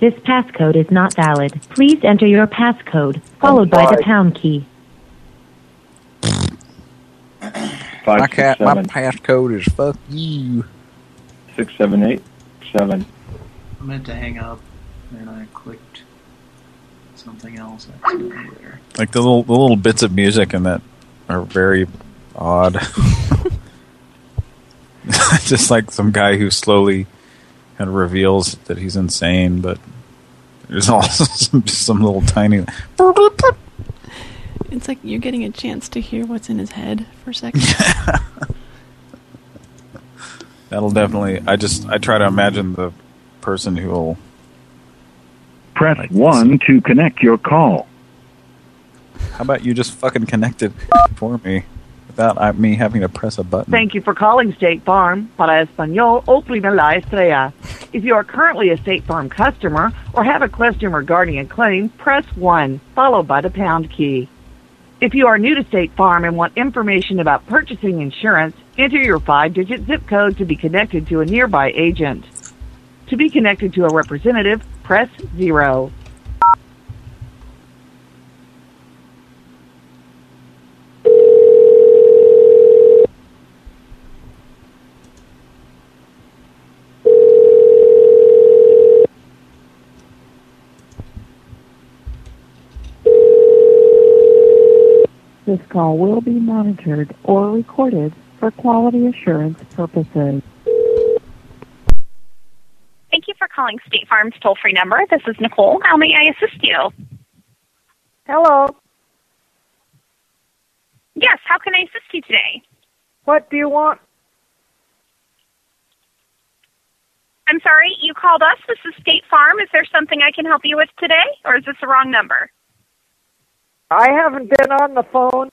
This passcode is not valid. Please enter your passcode, followed by the pound key. my cat, my passcode is fuck you. Six seven eight seven. I meant to hang up, and I clicked something else. Like the little the little bits of music in that are very odd. Just like some guy who slowly kind of reveals that he's insane, but there's also some, some little tiny. It's like you're getting a chance to hear what's in his head for a second. That'll definitely. I just I try to imagine the person who will. Press 1 to connect your call. How about you just fucking connect it for me without uh, me having to press a button? Thank you for calling State Farm. Para español, oprime la estrella. If you are currently a State Farm customer or have a question regarding a claim, press 1, followed by the pound key. If you are new to State Farm and want information about purchasing insurance, enter your five-digit zip code to be connected to a nearby agent. To be connected to a representative, press 0. This call will be monitored or recorded for quality assurance purposes. Thank you for calling State Farm's toll free number. This is Nicole. How may I assist you? Hello. Yes, how can I assist you today? What do you want? I'm sorry, you called us. This is State Farm. Is there something I can help you with today, or is this the wrong number? I haven't been on the phone.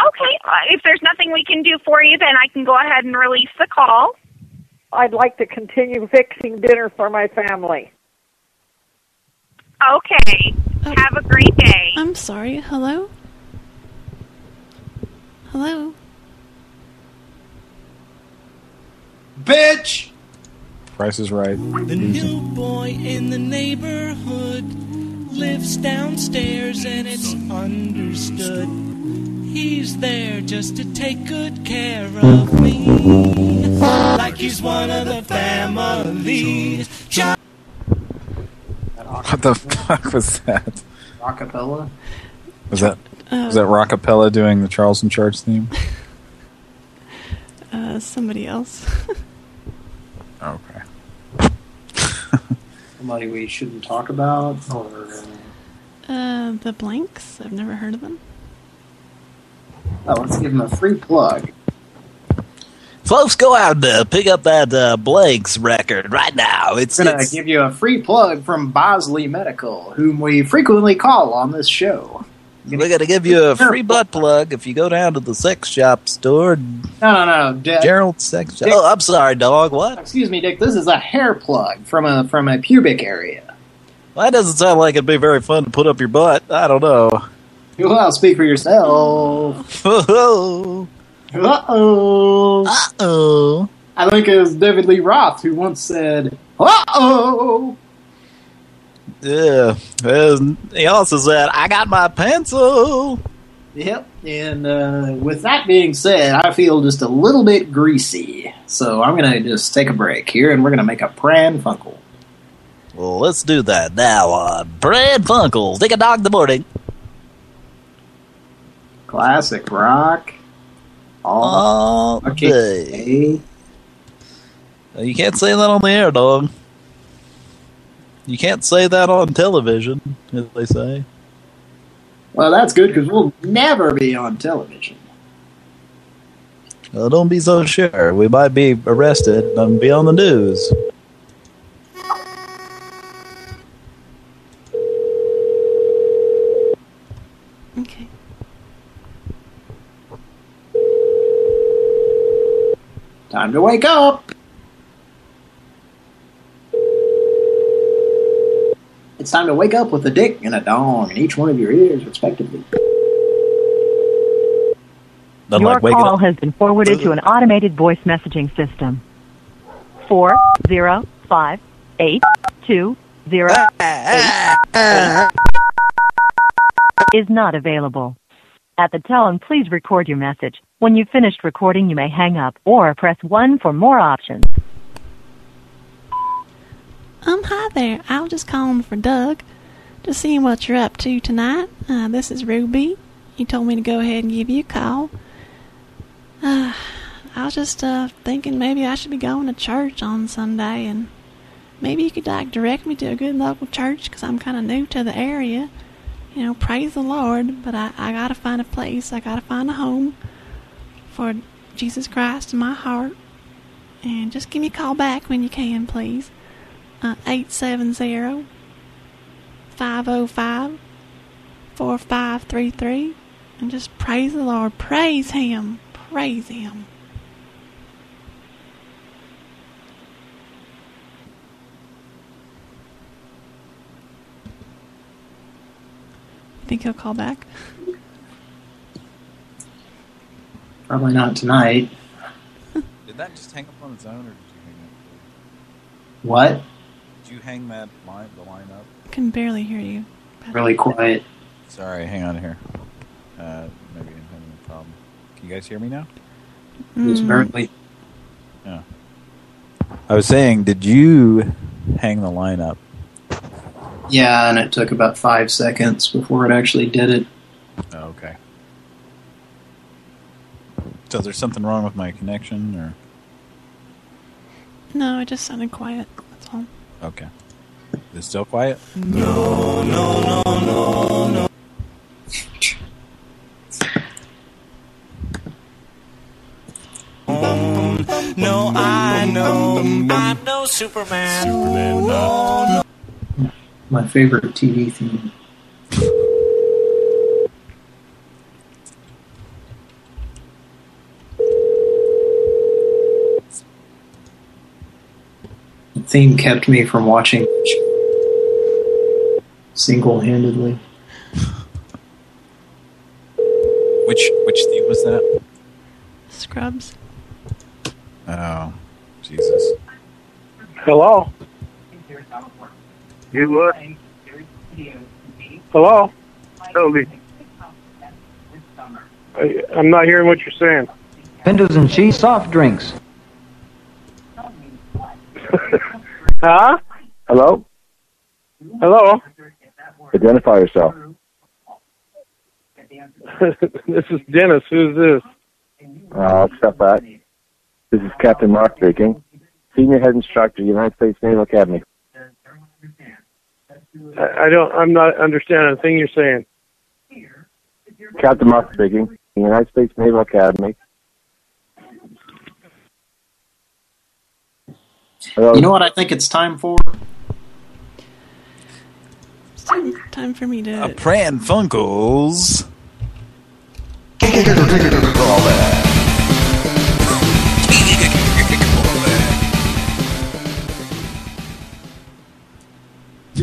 Okay, uh, if there's nothing we can do for you, then I can go ahead and release the call. I'd like to continue fixing dinner for my family. Okay. Have a great day. I'm sorry. Hello? Hello? Bitch! Price is right. The new boy in the neighborhood lives downstairs and it's understood. He's there just to take good care of me. Like he's one of the family. John- What the fuck was that? Rockapella? Was that Uh, was that Rockapella doing the Charles in Charge theme? Uh, somebody else. Okay. Somebody we shouldn't talk about? Or uh, uh, the Blanks? I've never heard of them. oh, let's give them a free plug. Folks, go out and uh, pick up that uh, Blanks record right now. It's, going to give you a free plug from Bosley Medical, whom we frequently call on this show. We're going to give you a free butt plug if you go down to the sex shop store. No, no, no. Dick. Gerald's sex shop. Oh, I'm sorry, dog. What? Excuse me, Dick. This is a hair plug from a from a pubic area. Well, that doesn't sound like it'd be very fun to put up your butt. I don't know. Well, speak for yourself. Uh-oh. Uh-oh. Uh-oh. I think it was David Lee Roth who once said, uh-oh. Yeah. He also said, I got my pencil. Yep. And uh, with that being said, I feel just a little bit greasy. So I'm going to just take a break here, and we're going to make a Pran Funkel. Well, let's do that now on Pran Funkels. Take a dog in the morning. Classic rock. All day. You can't say that on the air, dog. You can't say that on television, as they say. Well, that's good because we'll never be on television. Well, don't be so sure. We might be arrested and be on the news. Okay. Time to wake up. It's time to wake up with a dick and a dong in each one of your ears, respectively. Doesn't Your like call up. has been forwarded to an automated voice messaging system. Four zero five eight two zero ah, ah, eight ah, eight is not available. At the tone, please record your message. When you've finished recording, you may hang up or press 1 for more options. Um, hi there. I was just calling for Doug. Just seeing what you're up to tonight. Uh, this is Ruby. He told me to go ahead and give you a call. Uh, I was just uh, thinking maybe I should be going to church on Sunday, and maybe you could like direct me to a good local church because I'm kind of new to the area. You know, praise the Lord, but I, I gotta find a place. I gotta find a home for Jesus Christ in my heart. And just give me a call back when you can, please. Uh, 870 505 4533. And just praise the Lord. Praise Him. Praise Him. Think he'll call back? Probably not tonight. Did that just hang up on its own, or did you hang up? What? Did you hang that line, the line up? I can barely hear you. Really quiet. Sorry, hang on here. Uh, maybe I'm having a problem. Can you guys hear me now? Just Mm. barely. Yeah. I was saying, did you hang the line up? Yeah, and it took about five seconds before it actually did it. Oh, okay. So there's something wrong with my connection, or No, it just sounded quiet. That's all. Okay? Is it still quiet? No, no, no, no, no. No, I know, I know Superman. Superman, uh, no, no. My favorite TV theme. Theme kept me from watching single-handedly. Which which theme was that? Scrubs. Oh, Jesus. Hello? You what? Hello? Toby. I, I'm not hearing what you're saying. Pintos and cheese soft drinks. Huh? Hello? Hello? Identify yourself. this is Dennis. Who's this? Uh, I'll accept that. This is Captain Mark speaking. Senior Head Instructor, United States Naval Academy. I, I don't. I'm not understanding a thing you're saying. Captain Mark speaking. United States Naval Academy. Hello? You know what I think it's time for? It's time, time for me to. A Pran Funkels.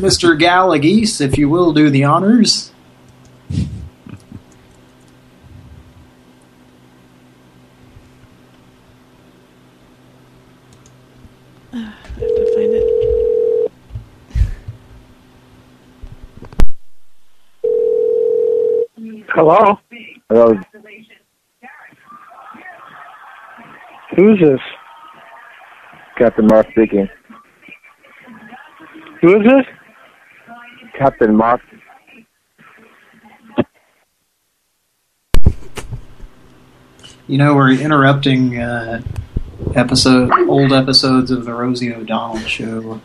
Mr. Gallagher, if you will do the honors. Uh, I have to find it. Hello? Hello? Who's this? Captain Mark speaking. Who is this? Captain Mark. You know, we're interrupting uh, episode, old episodes of the Rosie O'Donnell show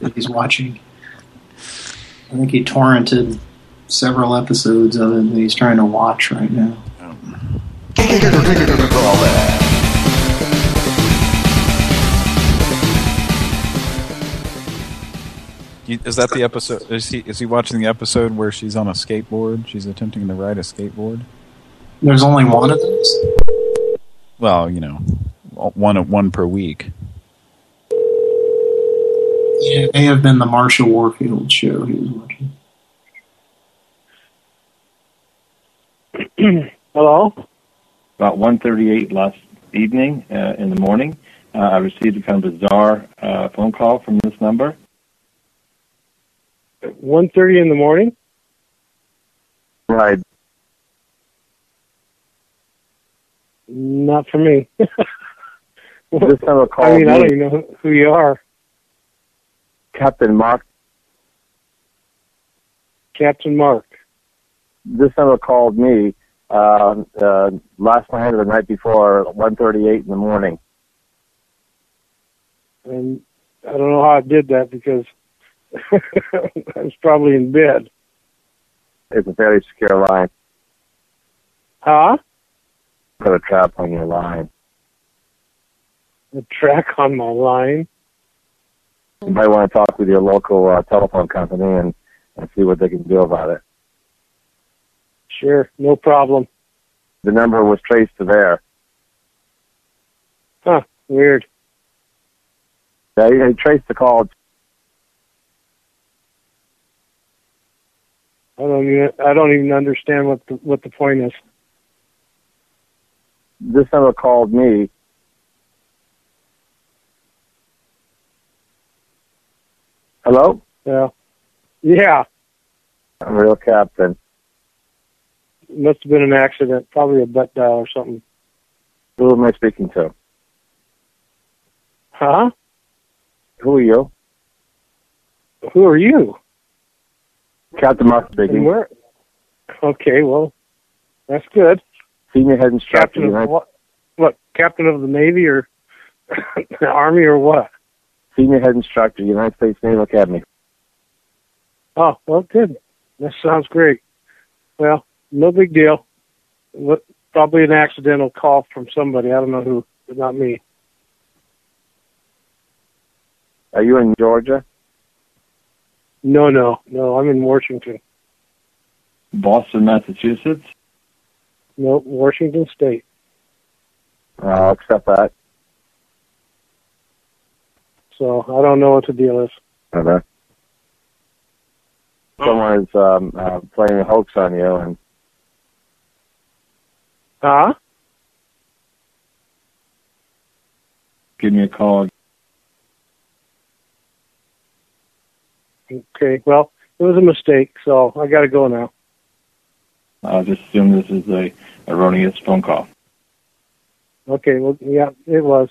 that he's watching. I think he torrented several episodes of it that he's trying to watch right now. Is that the episode? Is he is he watching the episode where she's on a skateboard? She's attempting to ride a skateboard. There's only one of those? Well, you know, one one per week. Yeah, it may have been the Marsha Warfield show he was watching. Hello? About 1.38 last evening uh, in the morning, uh, I received a kind of bizarre uh, phone call from this number. At 1.30 in the morning? Right. Not for me. This number called I mean, I don't even know who- who you are. Captain Mark. Captain Mark. This number called me uh, uh, last night or the night before, 1.38 in the morning. And I don't know how I did that because I was probably in bed. It's a very secure line. Huh? Put a trap on your line. A track on my line. You might want to talk with your local uh, telephone company and, and see what they can do about it. Sure, no problem. The number was traced to there. Huh, weird. Yeah, he, traced the call. I don't even I don't even understand what the what the point is. This number called me. Hello? Yeah. Yeah. I'm real captain. Must have been an accident, probably a butt dial or something. Who am I speaking to? Huh? Who are you? Who are you? Captain Mark speaking. where? Okay, well, that's good. Senior head instructor. Captain of United, what? What? Captain of the Navy or the Army or what? Senior head instructor, United States Naval Academy. Oh, well, good. That sounds great. Well, no big deal. What- Probably an accidental call from somebody. I don't know who, but not me. Are you in Georgia? No, no, no. I'm in Washington. Boston, Massachusetts. No, Washington State. I'll accept that. so I don't know what the deal is. Okay. Someone is um, uh, playing a hoax on you, and Huh? Give me a call. Okay, well, it was a mistake, so I got to go now. I'll just assume this is a erroneous phone call. Okay, well, yeah, it was.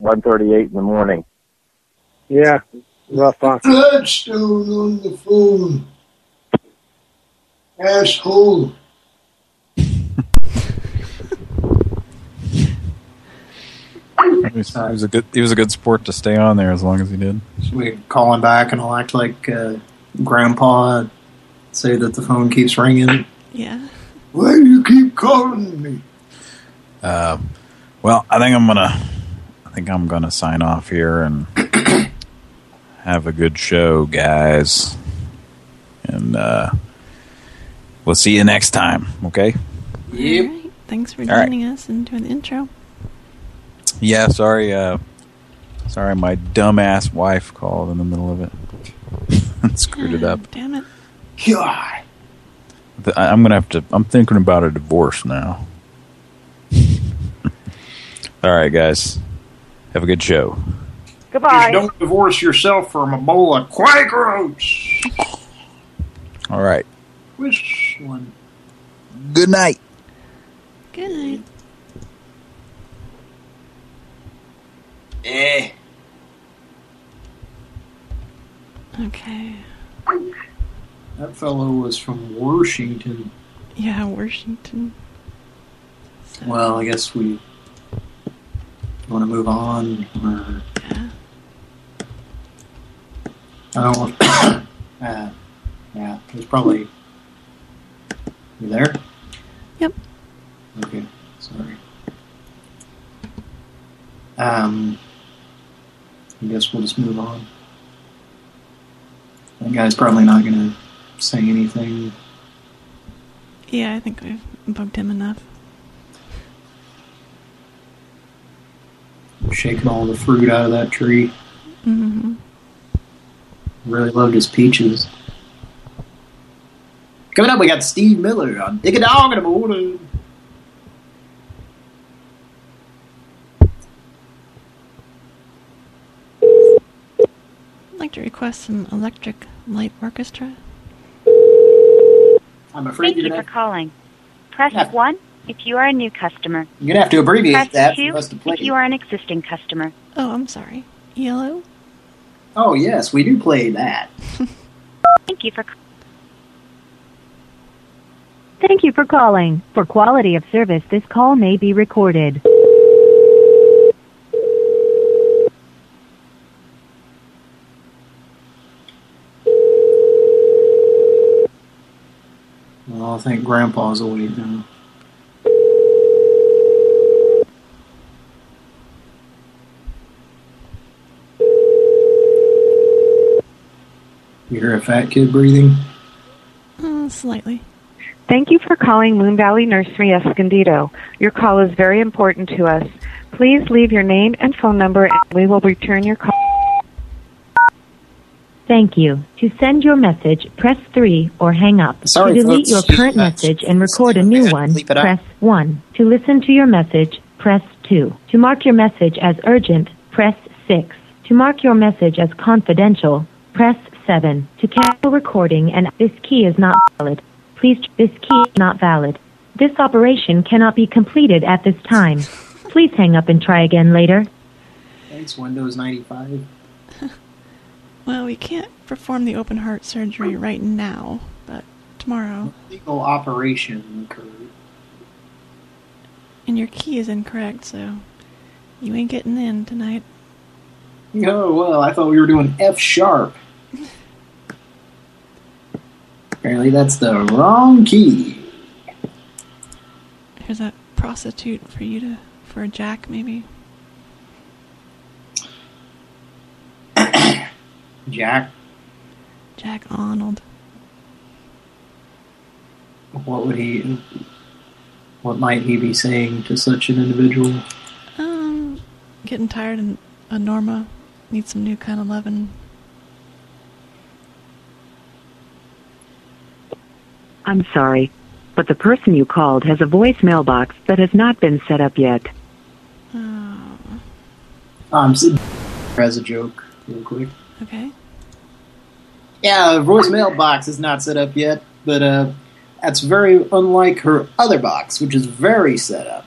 1:38 in the morning. Yeah, rough on. Gladstone on the phone. Asshole. He was, he was a good he was a good sport to stay on there as long as he did. Should we call him back and I'll act like uh, Grandpa and say that the phone keeps ringing? Yeah. Why do you keep calling me? Uh, well, I think I'm gonna I think I'm gonna sign off here and have a good show, guys. And uh, we'll see you next time. Okay. Yep. All right. Thanks for All right. joining us and doing the intro. Yeah, sorry. Uh, sorry, my dumbass wife called in the middle of it and screwed it up. Damn it. God. Th- I- I'm gonna have to. I'm thinking about a divorce now. All right, guys. Have a good show. Goodbye. Just don't divorce yourself from a bowl of Quaker Oats. All right. Which one? Good night. Good night. Eh. Okay. That fellow was from Washington. Yeah, Washington. Well, I guess we want to move on. Or... I don't want. uh, yeah, it's probably. You there? Yep. Okay, sorry. Um, I guess we'll just move on. That guy's probably not going to say anything. Yeah, I think we've bugged him enough. Shaking all the fruit out of that tree. Mm-hmm. Really loved his peaches. Coming up, we got Steve Miller on Dig a Dog in the Morning. Like to request an electric light orchestra. I'm afraid Thank you for calling. Press 1 if you are a new customer. You're going to have to abbreviate Press that 2 for us to play. if you are an existing customer. Oh, I'm sorry. Yellow? Oh, yes, we do play that. Thank you for Thank you for calling. For quality of service, this call may be recorded. Well, I think Grandpa's awake now. You hear a fat kid breathing? Uh, slightly. Thank you for calling Moon Valley Nursery Escondido. Your call is very important to us. Please leave your name and phone number and we will return your call. Thank you. To send your message, press 3 or hang up. to delete your current message and record a new one, Bleep it out. press 1. To listen to your message, press 2. To mark your message as urgent, press 6. To mark your message as confidential, press 7. To cancel recording and this key is not valid. Please, this key is not valid. This operation cannot be completed at this time. Please hang up and try again later. Thanks, Windows 95. Well, we can't perform the open heart surgery right now, but tomorrow. Legal operation occurred. And your key is incorrect, so you ain't getting in tonight. Oh, well, I thought we were doing F sharp. Apparently that's the wrong key. Here's a prostitute for you to, for a jack, maybe. Jack, Jack Arnold. what would he... What might he be saying to such an individual? Um, getting tired and a Norma needs some new kind of loving. I'm sorry, but the person you called has a voice mailbox that has not been set up yet. Um, so- as a joke, real quick. Okay. Yeah, Roy's mailbox is not set up yet, but uh, that's very unlike her other box, which is very set up.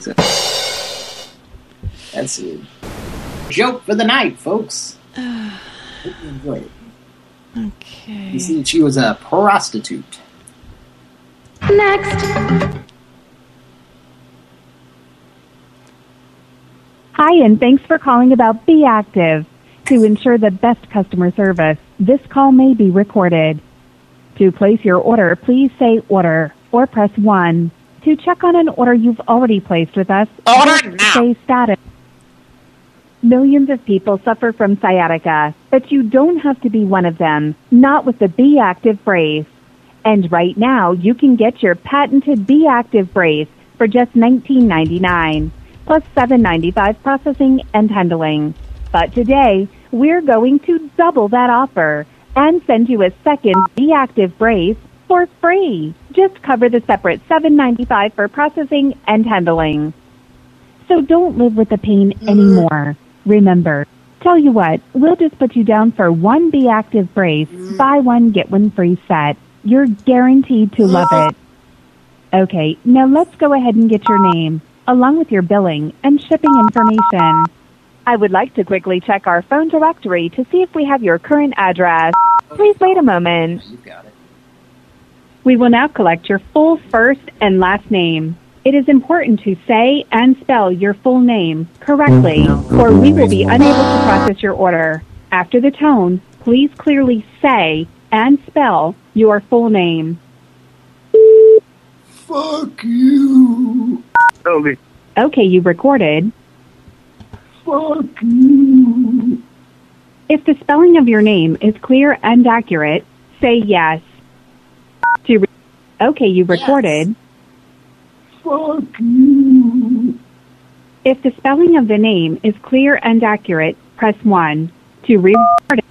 So, that's a joke for the night, folks. Hope you it. Okay. You see, she was a prostitute. Next. Hi, and thanks for calling about Be Active. To ensure the best customer service, this call may be recorded. To place your order, please say order or press 1. To check on an order you've already placed with us, Order just say status. Millions of people suffer from sciatica, but you don't have to be one of them, not with the Be Active brace. And right now, you can get your patented Be Active brace for just $19.99 plus $7.95 processing and handling. But today, we're going to double that offer and send you a second Be Active brace for free. Just cover the separate $7.95 for processing and handling. So don't live with the pain anymore. Remember, tell you what, we'll just put you down for one Be Active brace, buy one, get one free set. You're guaranteed to love it. Okay, now let's go ahead and get your name, along with your billing and shipping information. I would like to quickly check our phone directory to see if we have your current address. Please wait a moment. We will now collect your full first and last name. It is important to say and spell your full name correctly, or we will be unable to process your order. After the tone, please clearly say and spell your full name. Fuck you. Toby. Okay, you recorded. Fuck you. If the spelling of your name is clear and accurate, say yes. To re- okay, you recorded. Fuck you. If the spelling of the name is clear and accurate, press 1. To re-record it.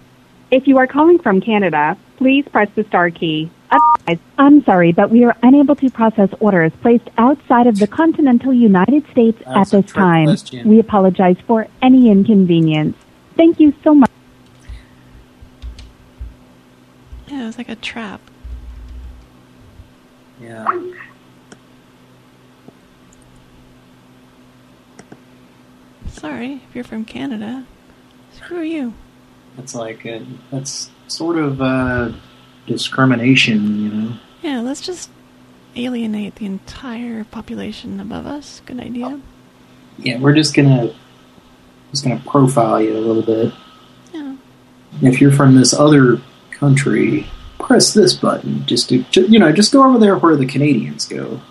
If you are calling from Canada, please press the star key. Otherwise, I'm sorry, but we are unable to process orders placed outside of the continental United States That's at this time. question. We apologize for any inconvenience. Thank you so much. Yeah, it was like a trap. Yeah. Sorry, if you're from Canada, screw you. That's like a, that's sort of uh, discrimination, you know. Yeah, let's just alienate the entire population above us. Good idea. Yeah, we're just gonna just gonna profile you a little bit. Yeah. If you're from this other country, press this button. Just to you know, just go over there where the Canadians go,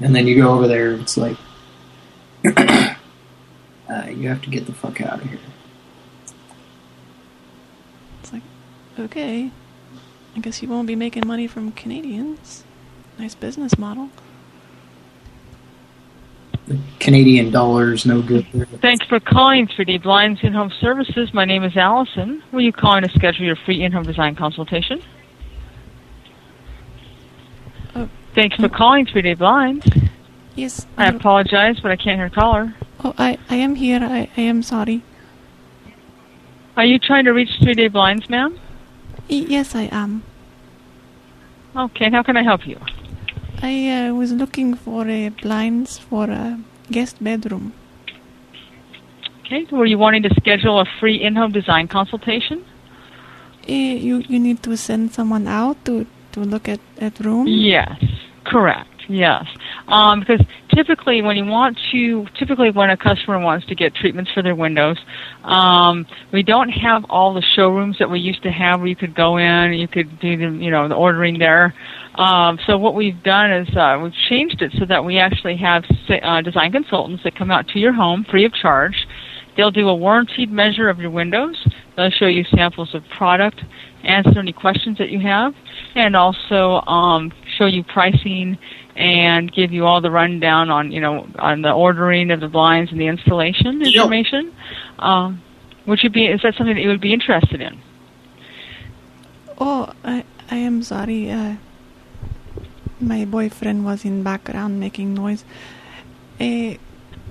and then you go over there. It's like uh, you have to get the fuck out of here. It's like, okay, I guess you won't be making money from Canadians. Nice business model. Canadian dollars, no good there. Thanks for calling 3 Day Blinds In-Home Services. My name is Allison. Were you calling to schedule your free in-home design consultation? Oh. Thanks for calling 3 Day Blinds. Yes. I apologize, but I can't hear caller. Oh, I, I am here. I, I am sorry. Are you trying to reach 3 Day Blinds, ma'am? Yes, I am. Okay, how can I help you? I uh, was looking for uh, blinds for a guest bedroom. Okay, so were you wanting to schedule a free in-home design consultation? Uh, you you need to send someone out to, to look at, at room? Yes, correct. Yes, um, because typically when you want to, typically when a customer wants to get treatments for their windows, um, we don't have all the showrooms that we used to have where you could go in, and you could do the, you know, the ordering there. Um, so what we've done is uh, we've changed it so that we actually have uh, design consultants that come out to your home free of charge. They'll do a warranted measure of your windows. They'll show you samples of product, answer any questions that you have, and also um, show you pricing and give you all the rundown on you know on the ordering of the blinds and the installation information. Um, would you be? Is that something that you would be interested in? Oh, I, I am sorry. Uh, my boyfriend was in background making noise. Uh,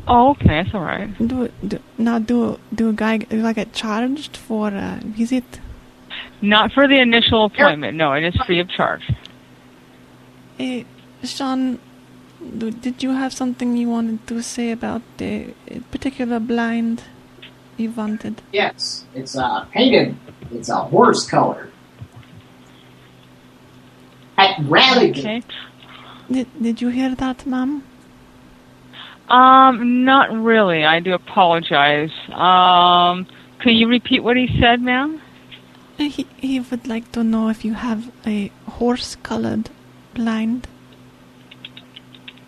oh, okay, that's all right. Do, do now do do a guy do I get charged for a visit? Not for the initial appointment. No, it is free of charge. Uh, Sean, did you have something you wanted to say about the particular blind you wanted? Yes, it's uh, painted. It's a horse color. At Radigan. Okay. Did Did you hear that, Mom? Um, not really. I do apologize. Um, can you repeat what he said, ma'am? He he would like to know if you have a horse-colored blind.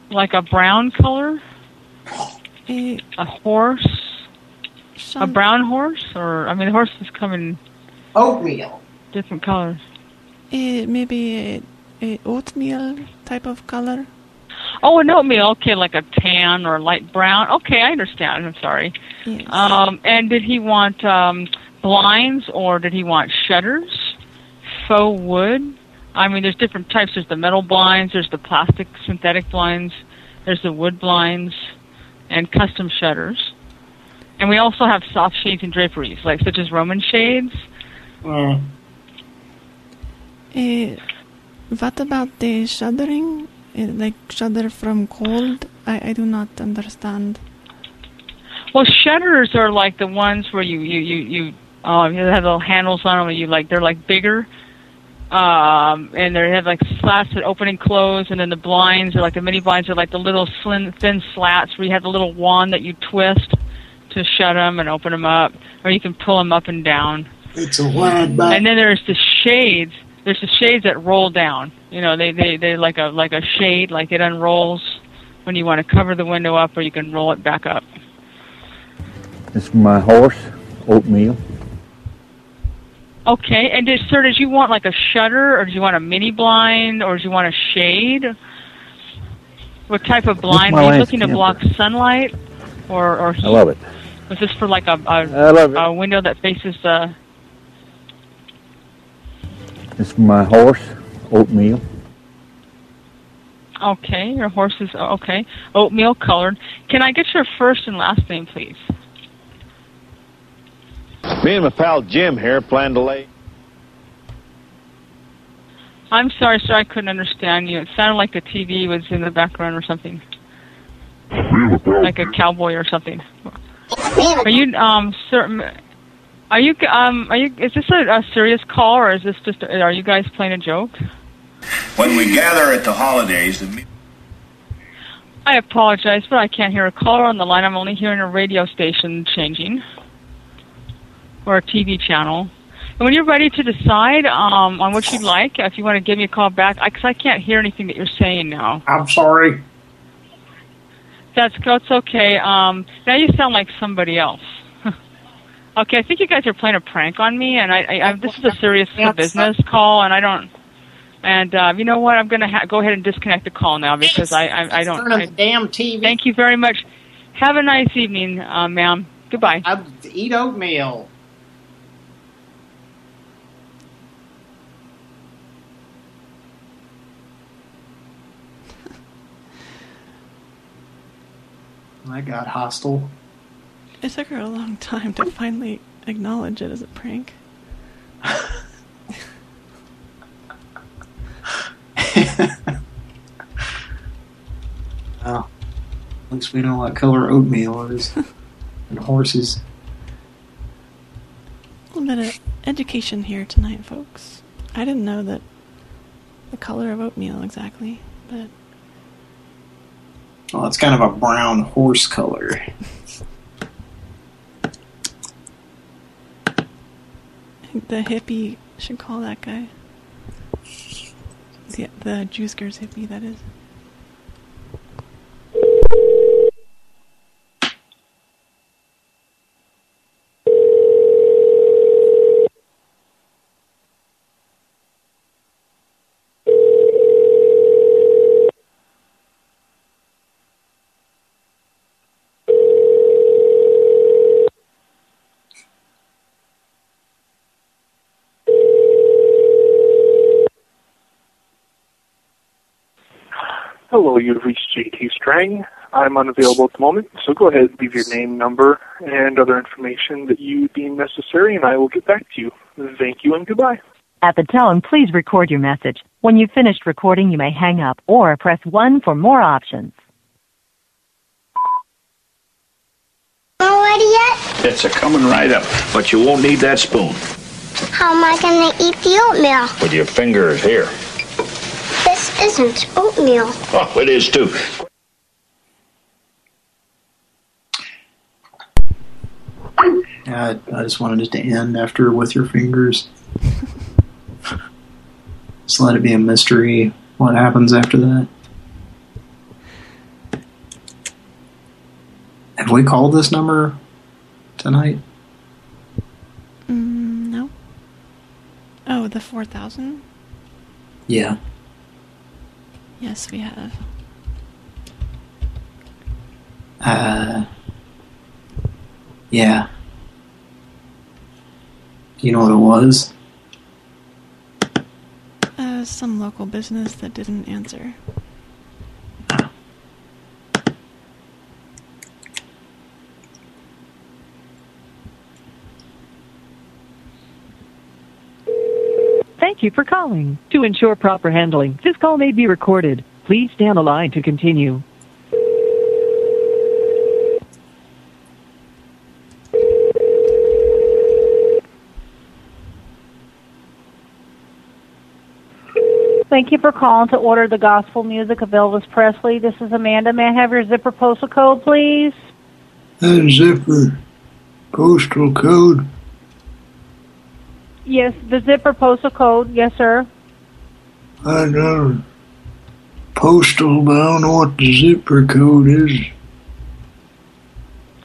Like a brown color? A, a horse? A brown horse? Or, I mean, the horses come in oatmeal. different colors. A, maybe a, a oatmeal type of color. Oh, an oatmeal. Okay, like a tan or light brown. Okay, I understand. I'm sorry. Yes. Um, and did he want um, blinds or did he want shutters? Faux wood? I mean, there's different types. There's the metal blinds, there's the plastic synthetic blinds, there's the wood blinds, and custom shutters. And we also have soft shades and draperies, like such as Roman shades. Mm. Uh, what about the shuddering? Uh, like shudder from cold? I, I do not understand. Well, shutters are like the ones where you you you you um you have little handles on them. And you like they're like bigger, um, and they have like slats that open and close. And then the blinds are like the mini blinds are like the little slim thin slats where you have the little wand that you twist to shut them and open them up, or you can pull them up and down. It's a wide box. And then there's the shades. There's the shades that roll down. You know, they they they like a like a shade, like it unrolls when you want to cover the window up, or you can roll it back up. This is my horse, oatmeal. Okay, and did, sir, did you want like a shutter, or did you want a mini blind, or did you want a shade? What type of blind? my Are you last looking to block sunlight, or or heat? I love it. Was this for like a love it. a window that faces the? This is my horse, oatmeal. Okay, your horse is okay. Oatmeal colored. Can I get your first and last name, please? Me and my pal Jim here plan to lay. I'm sorry, sir. I couldn't understand you. It sounded like the TV was in the background or something, like a cowboy or something. Are you, um, certain... Are you, um, are you? Is this a, a serious call or is this just? a, Are you guys playing a joke? When we gather at the holidays, the I apologize, but I can't hear a caller on the line. I'm only hearing a radio station changing or a TV channel. And when you're ready to decide um, on what you'd like, if you want to give me a call back, because I, can't hear anything that you're saying now. I'm sorry. That's that's okay. Um, now you sound like somebody else. okay, I think you guys are playing a prank on me, and I, I, I this is a serious business call, and I don't. And uh, you know what? I'm going to ha- go ahead and disconnect the call now because I I, I don't. Turn on I- the damn TV. Thank you very much. Have a nice evening, uh, ma'am. Goodbye. I eat oatmeal. I got hostile. It took her a long time to finally acknowledge it as a prank. Well, at least we know what color oatmeal is. and horses. A little bit of education here tonight, folks. I didn't know that the color of oatmeal exactly, but Well, it's kind of a brown horse color. The hippie should call that guy. The, the Juicers hippie, that is. Hello, you've reached JT Strang. I'm unavailable at the moment, so go ahead and leave your name, number, and other information that you deem necessary, and I will get back to you. Thank you and goodbye. At the tone, please record your message. When you've finished recording, you may hang up or press 1 for more options. Oh, Already yet? It's a coming right up, but you won't need that spoon. How am I going to eat the oatmeal? With your fingers here. This isn't oatmeal. Oh, it is too. Yeah, I, I just wanted it to end after with your fingers. just let it be a mystery. What happens after that? Have we called this number tonight? Mm, no. Oh, the 4000? Yeah. Yes, we have. Uh. Yeah. Do you know what it was? Uh, some local business that didn't answer. Thank you for calling. To ensure proper handling, this call may be recorded. Please stay on the line to continue. Thank you for calling to order the gospel music of Elvis Presley. This is Amanda. May I have your zipper postal code, please? That zipper postal code. Yes, the zipper postal code. Yes, sir. I know postal, but I don't know what the zipper code is.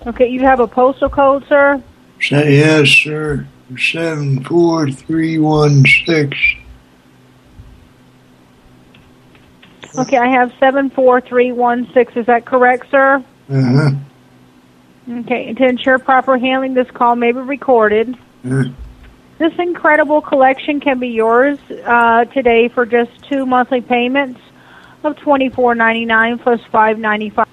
Okay, you have a postal code, sir? Say yes, sir. Seven four three one six. Okay, I have 74316. Is that correct, sir? Uh huh. Okay, to ensure proper handling, this call may be recorded. Uh, This incredible collection can be yours uh, today for just two monthly payments of twenty four ninety nine plus five ninety five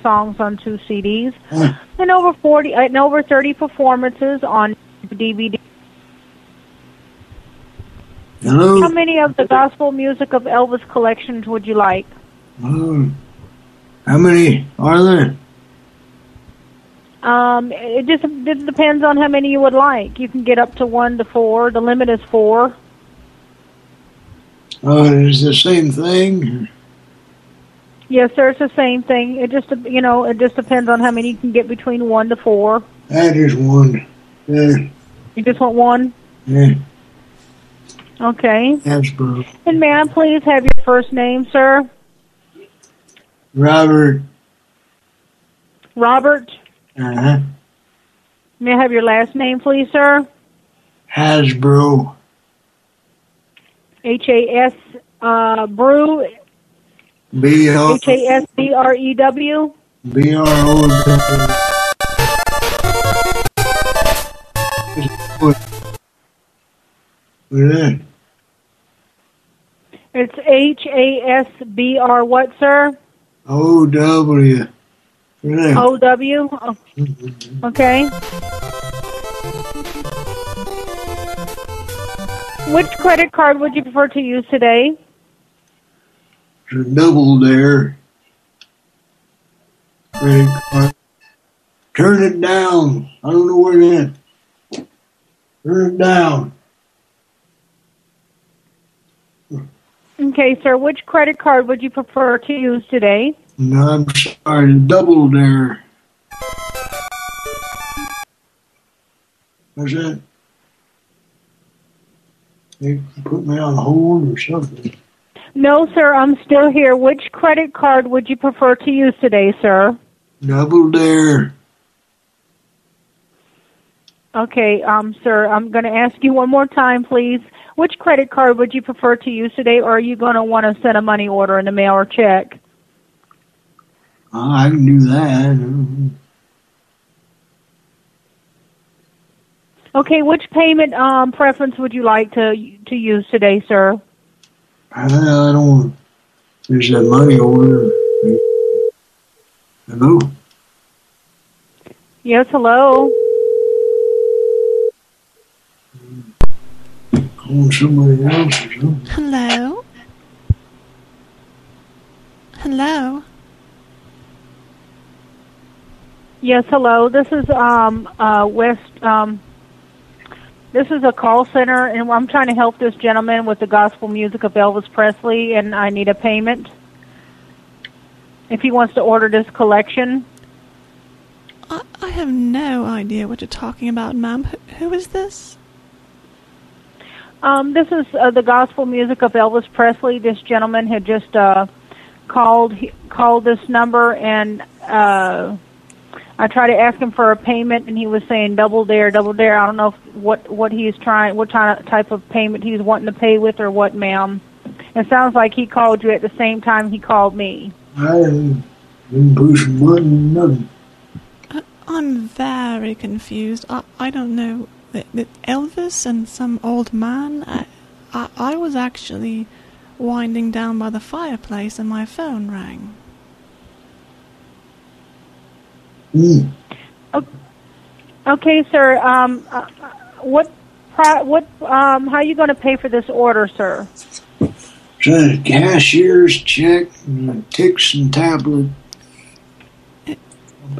songs on two CDs and over forty and over thirty performances on DVD. Hello. How many of the gospel music of Elvis collections would you like? oh, how many are there? Um, it just it depends on how many you would like. You can get up to one to four. The limit is four. Oh, it's the same thing. Yes, sir. It's the same thing. It just you know it just depends on how many you can get between one to four. That is one. Yeah, You just want one. yeah. Okay. Hasbro. And may I please have your first name, sir? Robert. Robert. Uh huh. May I have your last name, please, sir? Hasbro. H A S uh, Brew. B O H A S B R E W. B R O. What? What is that? It's H A S B R what, sir? O W. O W. Oh, Okay. Which credit card would you prefer to use today? Double there. Credit card. Turn it down. I don't know where it is. Turn it down. Okay, sir. Which credit card would you prefer to use today? No, I'm sorry. Double Dare. What's that? They put me on hold or something. No, sir. I'm still here. Which credit card would you prefer to use today, sir? Double dare. Okay, um, sir. I'm going to ask you one more time, please. Which credit card would you prefer to use today, or are you going to want to send a money order in the mail or check? Oh, I can do that. Okay, which payment um, preference would you like to to use today, sir? I, I don't. There's that money order. Hello? Yes, hello. Calling somebody else or something. Hello? Hello? Yes, hello. This is um uh West um this is a call center and I'm trying to help this gentleman with the gospel music of Elvis Presley and I need a payment. If he wants to order this collection. I, I have no idea what you're talking about, ma'am. Who, who is this? Um, this is uh, the gospel music of Elvis Presley. This gentleman had just uh, called he, called this number, and uh, I tried to ask him for a payment, and he was saying double dare, double dare. I don't know if, what what he's trying, what kind of type of payment he's wanting to pay with, or what, ma'am. It sounds like he called you at the same time he called me. I didn't, didn't push button, nothing. Uh, I'm very confused. I, I don't know. That, that Elvis and some old man? I, I, I was actually winding down by the fireplace and my phone rang. Mm. Okay, sir. Um, uh, uh, what pri- what um, how are you going to pay for this order, sir? Just a cashier's check and a Tixon tablet.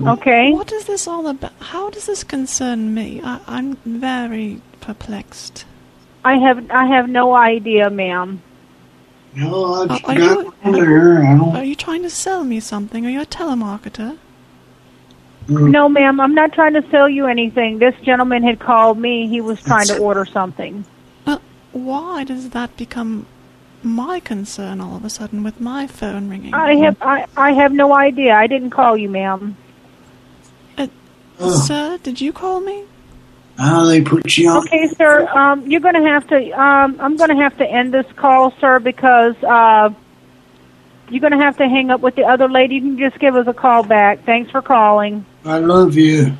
Okay. What is this all about? How does this concern me? I, I'm very perplexed. I have I have no idea, ma'am. No, I Are, just are got you, on there. I don't. are you trying to sell me something? Are you a telemarketer? No, ma'am. I'm not trying to sell you anything. This gentleman had called me. He was trying to order something. But why does that become my concern all of a sudden with my phone ringing? I have I I have no idea. I didn't call you, ma'am. Sir, did you call me? How they put you on? Okay, sir. Um, you're going to have to. Um, I'm going to have to end this call, sir, because uh, you're going to have to hang up with the other lady. You can just give us a call back. Thanks for calling. I love you.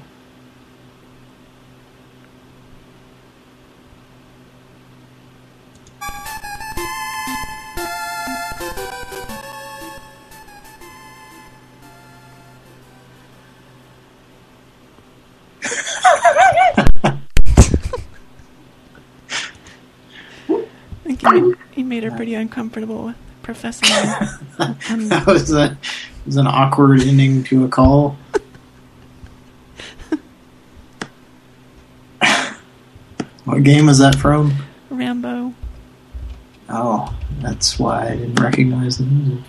I think you, you made her pretty uncomfortable with professing. um, that was a was an awkward ending to a call. What game is that from? Rambo. Oh, that's why I didn't recognize the music.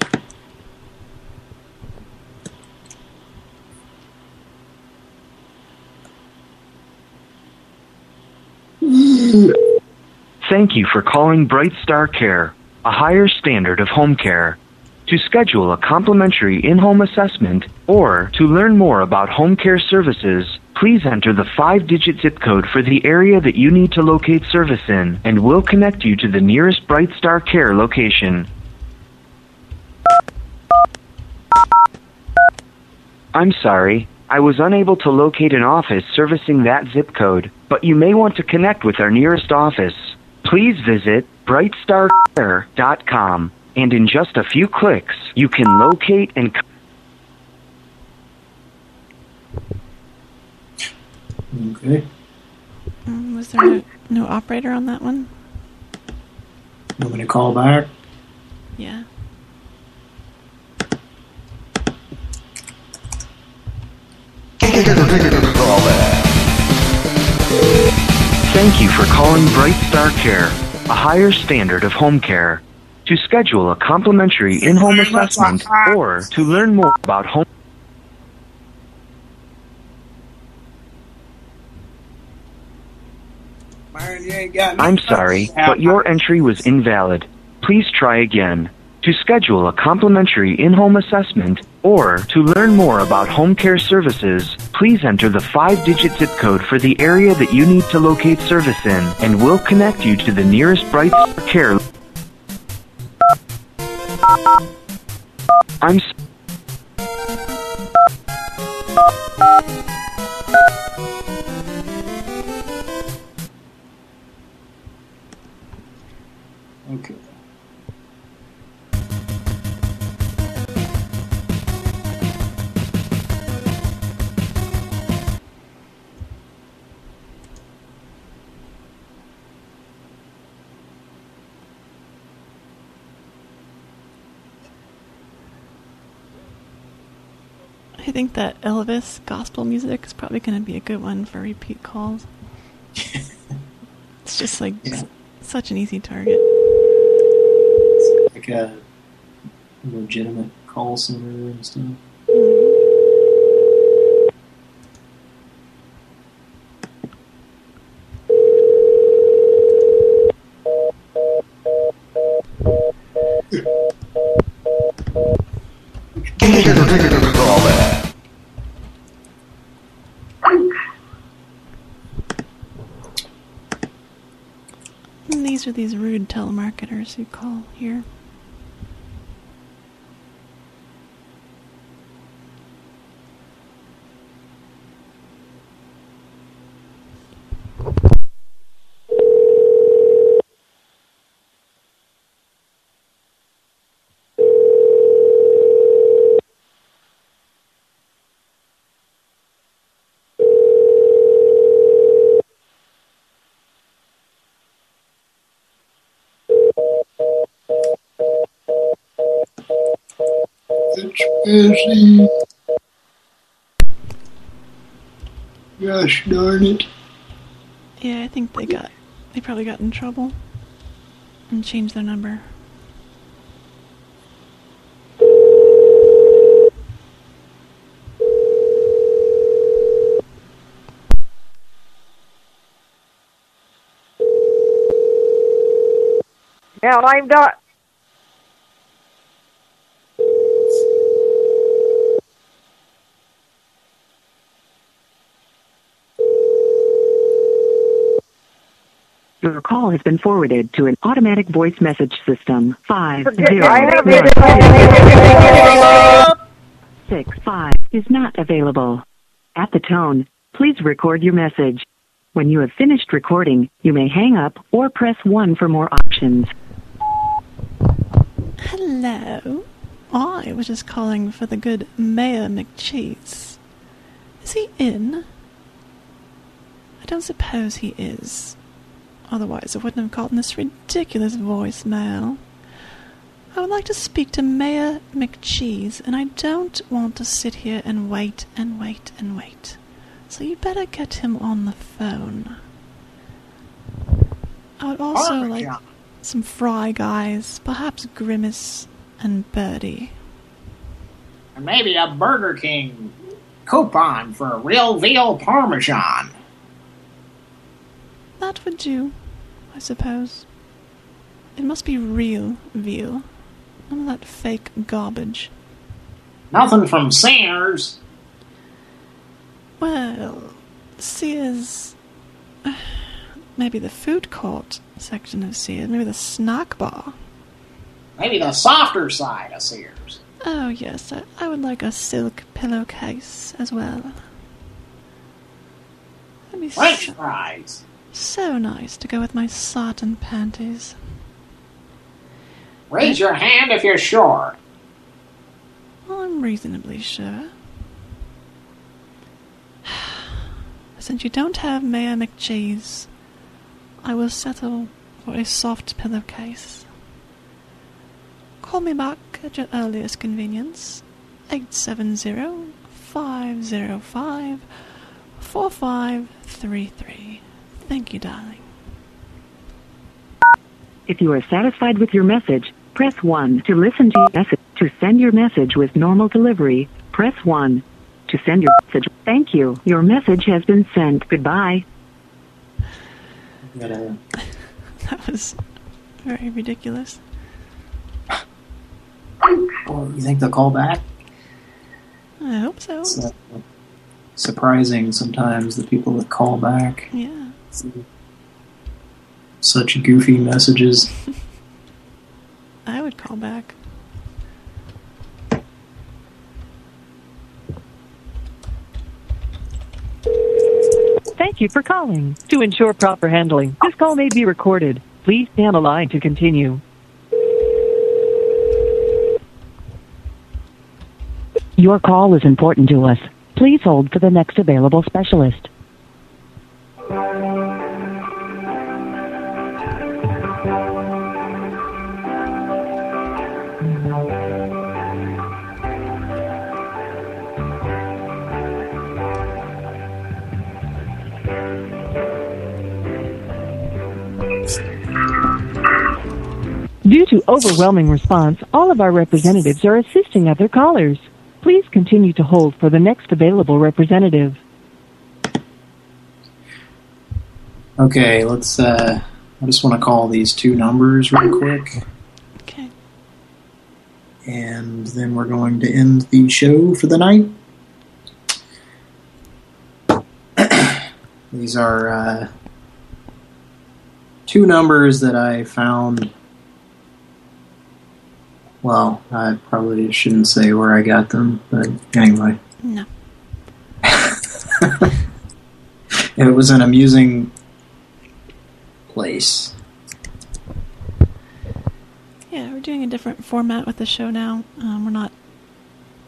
Thank you for calling BrightStar Care, a higher standard of home care. To schedule a complimentary in-home assessment or to learn more about home care services, please enter the five-digit zip code for the area that you need to locate service in and we'll connect you to the nearest BrightStar Care location. I'm sorry, I was unable to locate an office servicing that zip code, but you may want to connect with our nearest office. Please visit brightstarcare.com and in just a few clicks, you can locate and Okay. Um, was there no, no operator on that one? You Want me to call back? Yeah. Thank you for calling Bright Star Care, a higher standard of home care. To schedule a complimentary in-home assessment or to learn more about home Man, you ain't got I'm sorry, but your entry was invalid. Please try again. To schedule a complimentary in-home assessment or to learn more about home care services, please enter the five-digit zip code for the area that you need to locate service in and we'll connect you to the nearest Bright Care. I'm Okay. I think that Elvis gospel music is probably going to be a good one for repeat calls. it's just like yeah. such an easy target. Like a legitimate call center and stuff. These are these rude telemarketers who call here. It's busy. Gosh darn it. Yeah, I think they got they probably got in trouble and changed their number. Now I'm done. Your call has been forwarded to an automatic voice message system. Five Forget- zero I have nine it. six five is not available. At the tone, please record your message. When you have finished recording, you may hang up or press one for more options. Hello. I was just calling for the good Mayor McCheese. Is he in? I don't suppose he is. Otherwise, I wouldn't have gotten this ridiculous voicemail. I would like to speak to Mayor McCheese, and I don't want to sit here and wait and wait and wait. So you better get him on the phone. I would also like some fry guys, perhaps Grimace and Birdie. And maybe a Burger King coupon for a real veal parmesan. That would do, I suppose. It must be real veal. None of that fake garbage. Nothing from Sears. Well, Sears. Maybe the food court section of Sears. Maybe the snack bar. Maybe the softer side of Sears. Oh, yes, I, I would like a silk pillowcase as well. That'd be French fries. So nice to go with my satin panties. Raise your hand if you're sure. I'm reasonably sure. Since you don't have Mayor McCheese, I will settle for a soft pillowcase. Call me back at your earliest convenience. 870-505-4533. Thank you, darling. If you are satisfied with your message, press 1 to listen to your message. To send your message with normal delivery, press 1. To send your message, thank you. Your message has been sent. Goodbye. Gotta That was very ridiculous. Well, you think they'll call back? I hope so. It's uh, surprising sometimes the people that call back. Yeah. Such goofy messages. I would call back. Thank you for calling. To ensure proper handling, this call may be recorded. Please stay on the line to continue. Your call is important to us. Please hold for the next available specialist. Overwhelming response, all of our representatives are assisting other callers. Please continue to hold for the next available representative. Okay, let's, uh, I just want to call these two numbers real quick. Okay. And then we're going to end the show for the night. These are uh, two numbers that I found. Well, I probably shouldn't say where I got them, but anyway. No. It was an amusing place. Yeah, we're doing a different format with the show now. Um, we're not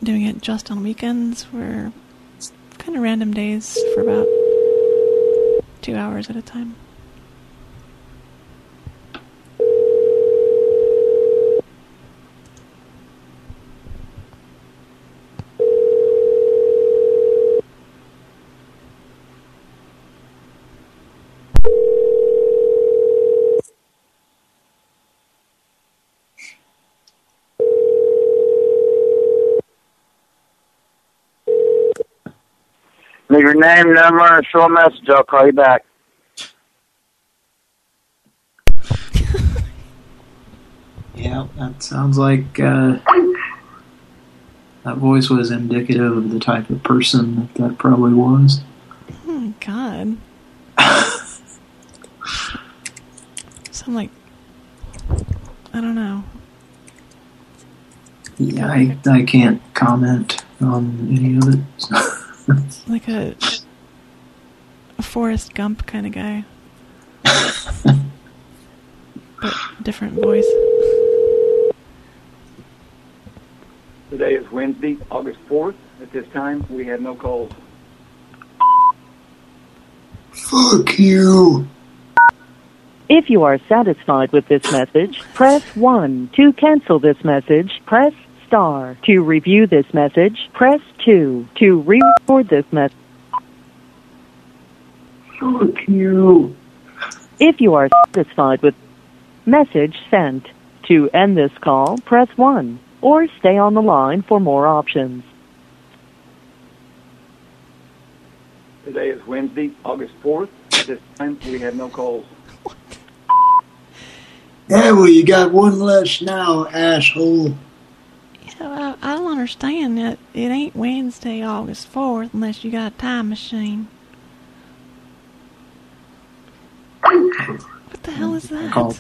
doing it just on weekends. We're kind of random days for about two hours at a time. Your name, number, and show a message. I'll call you back. Yeah, that sounds like uh, that voice was indicative of the type of person that that probably was. Oh my god. Sound like I don't know. Yeah, I, I can't comment on any of it. Like a a Forrest Gump kind of guy. but different voice. Today is Wednesday, August 4th. At this time, we had no calls. Fuck you. If you are satisfied with this message, press 1. To cancel this message, press star. To review this message, press 2. To re-record this message. Fuck you. If you are satisfied with message sent, to end this call, press 1 or stay on the line for more options. Today is Wednesday, August 4th. At this time, we have no calls. Yeah, well, you got one less now, asshole. I, I don't understand that it ain't Wednesday, August 4th unless you got a time machine. What the hell is that? Called-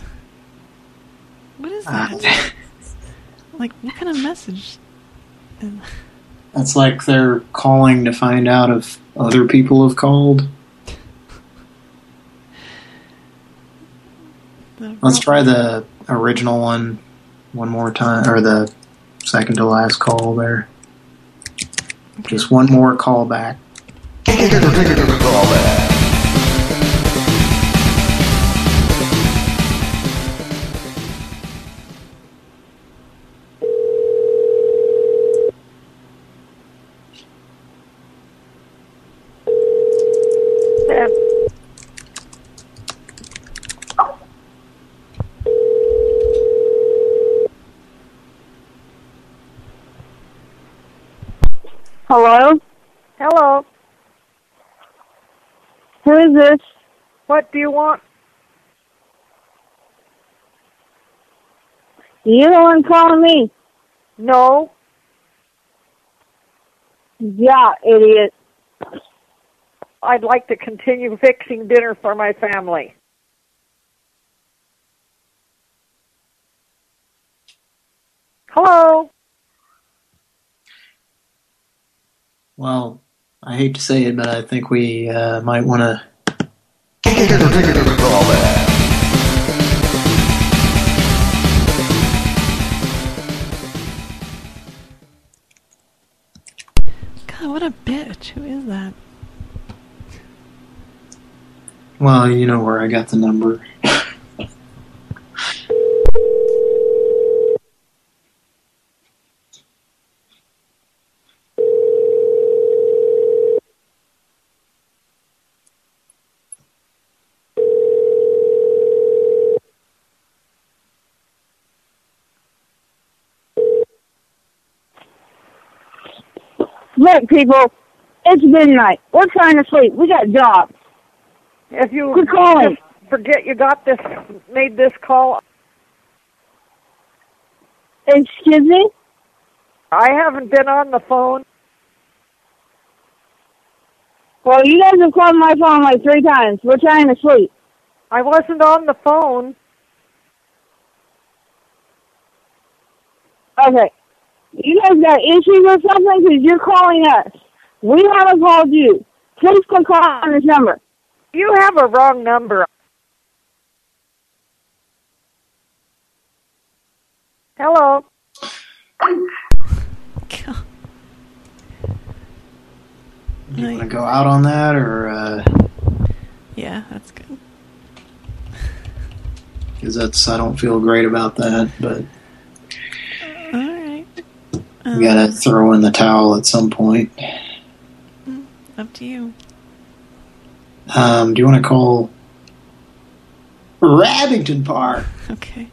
What is Ah. that? like, what kind of message? That's like they're calling to find out if other people have called. Let's try the original one one more time, or the second to last call there. Just one more call back. this? What do you want? You the one calling me? No. Yeah, idiot. I'd like to continue fixing dinner for my family. Hello? Well, I hate to say it, but I think we uh, might want to. God, what a bitch. Who is that? Well, you know where I got the number. Look, people, it's midnight. We're trying to sleep. We got jobs. If you Quit calling. forget you got this, made this call, Excuse me? I haven't been on the phone. Well, you guys have called my phone like three times. We're trying to sleep. I wasn't on the phone. Okay. You guys got issues or something? Because you're calling us. We haven't called you. Please quit calling this number. You have a wrong number. Hello. You want to go out on that, or uh, Yeah, that's good. because that's I don't feel great about that, but All right. We gotta throw in the towel at some point. Up to you. Um, do you want to call Remington Park? Okay.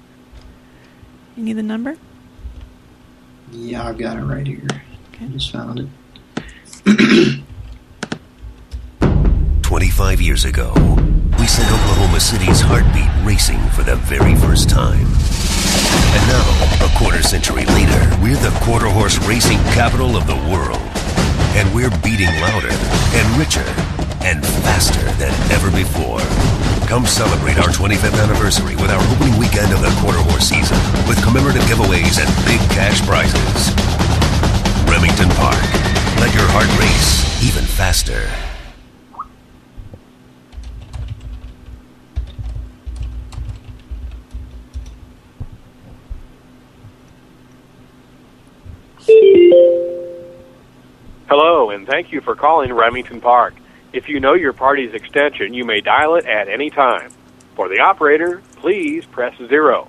You need the number? Yeah, I've got it right here. I just found it. 25 years ago, we sent Oklahoma City's heartbeat racing for the very first time. And now, a quarter century later, we're the quarter horse racing capital of the world. And we're beating louder and richer and faster than ever before. Come celebrate our 25th anniversary with our opening weekend of the quarter horse season with commemorative giveaways and big cash prizes. Remington Park. Let your heart race even faster. Thank you for calling Remington Park. If you know your party's extension, you may dial it at any time. For the operator, please press zero.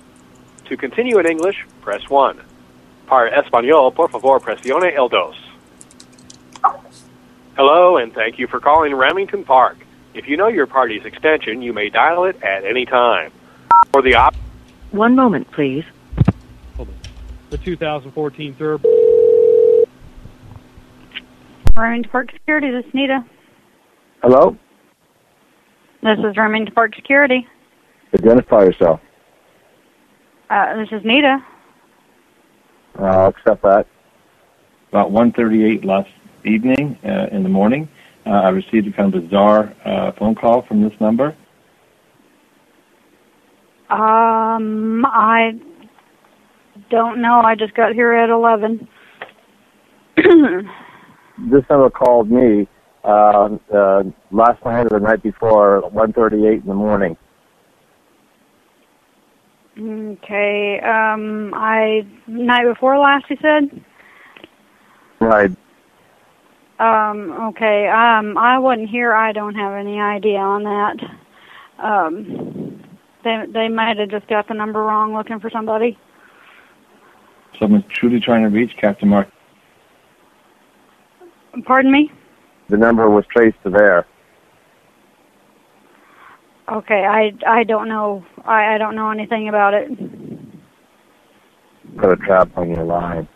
To continue in English, press one. Para español, por favor, presione el dos. Hello, and thank you for calling Remington Park. If you know your party's extension, you may dial it at any time. For the op- One moment, please. The 2014 Thurb. Remington Park Security, this is Nita. Hello? This is Remington Park Security. Identify yourself. Uh, this is Nita. I'll accept that. About 1.38 last evening uh, in the morning, uh, I received a kind of bizarre uh, phone call from this number. Um, I don't know. I just got here at 11. This number called me uh, uh, last night or the night before, 1.38 in the morning. okay. Um, I night before last, you said. Right. Um, okay. Um, I wasn't here. I don't have any idea on that. Um, they they might have just got the number wrong, looking for somebody. Someone's truly trying to reach Captain Mark. Pardon me. The number was traced to there. Okay. I I don't know. I I don't know anything about it. Put a trap on your line.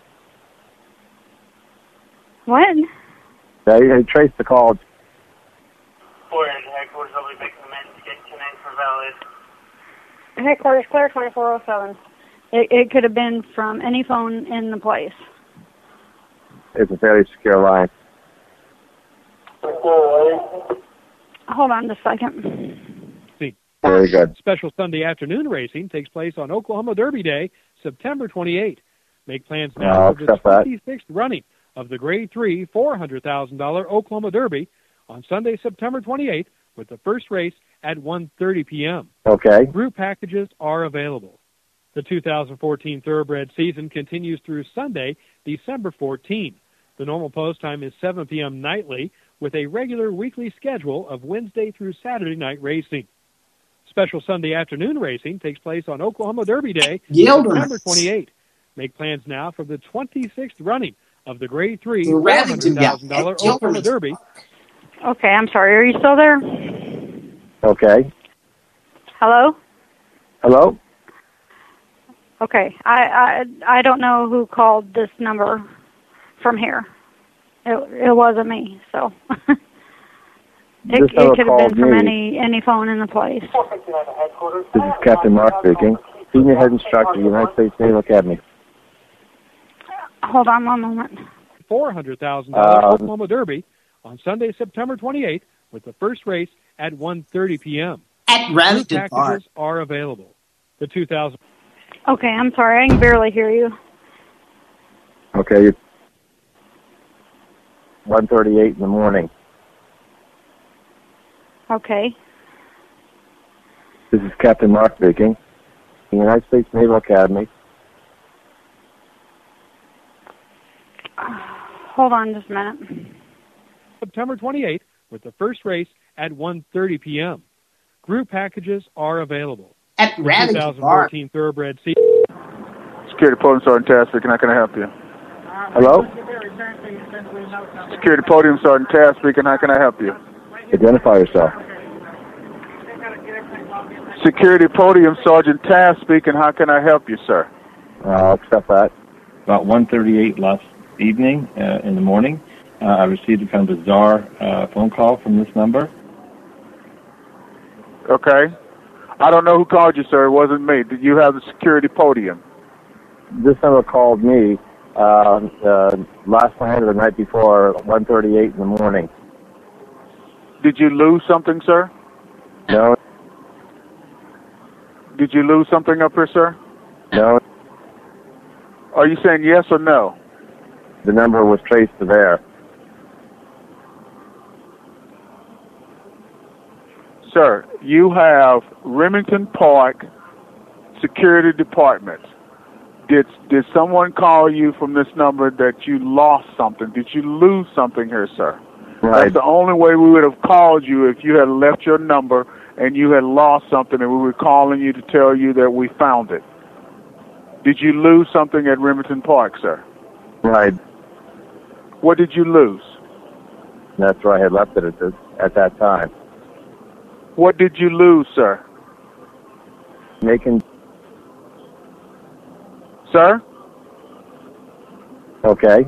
What? They, they traced the call. headquarters, I'll be making amends to get connect for valid. Headquarters clear 2407. It, it could have been from any phone in the place. It's a fairly secure line. Hold on just a second. Very good. Special Sunday afternoon racing takes place on Oklahoma Derby Day, September 28. Make plans now I'll for the accept that. running of the Grade 3 $400,000 Oklahoma Derby on Sunday, September 28th, with the first race at 1.30 p.m. Okay. Group packages are available. The 2014 Thoroughbred season continues through Sunday, December 14. The normal post time is 7 p.m. nightly, with a regular weekly schedule of Wednesday through Saturday night racing. Special Sunday afternoon racing takes place on Oklahoma Derby Day, Yielders. September 28. Make plans now for the 26th running of the Grade 3 The Remington $400,000 Yielders. Oklahoma Derby. Okay, I'm sorry. Are you still there? Okay. Hello? Hello? Okay. I I I don't know who called this number from here. It it wasn't me. So it, it could have been from me. any any phone in the place. This is Captain Mark speaking. Senior Head Instructor, United States Naval Academy. Hold on one moment. $400,000 Um, Oklahoma Derby on Sunday, September 28th, with the first race at 1.30 p.m. At Group Remington packages Park. are available. The 2000 Okay, I'm sorry. I can barely hear you. Okay. 138 in the morning. Okay. This is Captain Mark speaking. United States Naval Academy. Hold on just a minute. September 28th, with the first race at 1.30 p.m. Group packages are available. At The 2014 Thoroughbred season. Security Podium Sergeant Task speaking. How can I help you? Um, Hello? Security Podium Sergeant Task speaking. How can I help you? Identify yourself. Security Podium Sergeant Task speaking. How can I help you, sir? Uh, I'll accept that. About 1:38 last evening uh, in the morning, uh, I received a kind of bizarre uh, phone call from this number. Okay. I don't know who called you, sir. It wasn't me. Did you have the security podium? This number called me uh, uh, last night or the night before, 1:38 in the morning. Did you lose something, sir? No, Did you lose something up here, sir? no. Are you saying yes or no? The number was traced to there. Sir, you have Remington Park Security Department. Did did someone call you from this number that you lost something? Did you lose something here, sir? Right. That's the only way we would have called you if you had left your number and you had lost something and we were calling you to tell you that we found it. Did you lose something at Remington Park, sir? Right. What did you lose? That's where I had left it at, the, at that time. What did you lose, sir? Making. Sir? Okay.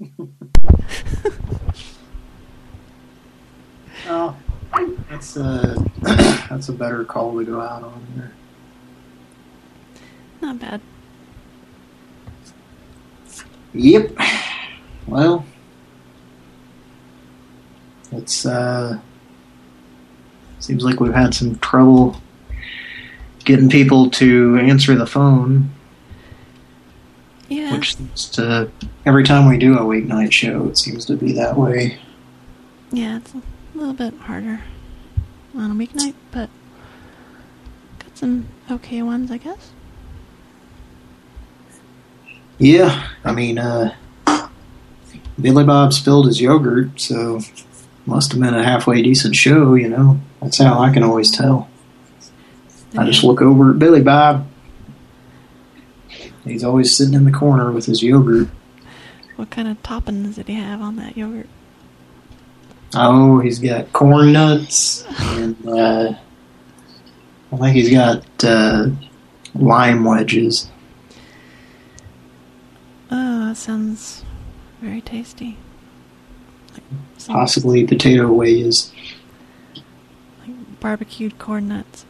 Oh, that's a that's a better call to go out on here. Not bad. Yep. Well, it's uh seems like we've had some trouble getting people to answer the phone. Yeah. Which seems to every time we do a weeknight show, it seems to be that way. Yeah, it's a little bit harder on a weeknight, but got some okay ones, I guess. Yeah, I mean, uh, Billy Bob spilled his yogurt, so must have been a halfway decent show, you know. That's how I can always tell. I just look over at Billy Bob. He's always sitting in the corner with his yogurt. What kind of toppings did he have on that yogurt? Oh, he's got corn nuts, and uh, I think he's got uh, lime wedges. Oh, that sounds very tasty. Some Possibly potato wedges. Like barbecued corn nuts.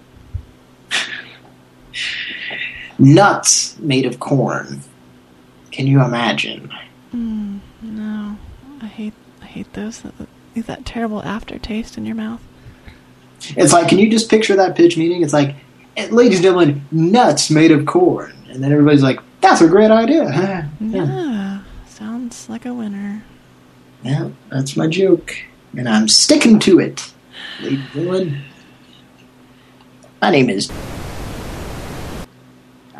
Nuts made of corn. Can you imagine? Mm, no, I hate I hate those. That, that terrible aftertaste in your mouth. It's like, can you just picture that pitch meeting? It's like, "Eh, ladies and gentlemen, nuts made of corn. And then everybody's like, that's a great idea. yeah. Yeah, sounds like a winner. yeah, that's my joke. And I'm sticking to it. Ladies and gentlemen, my name is...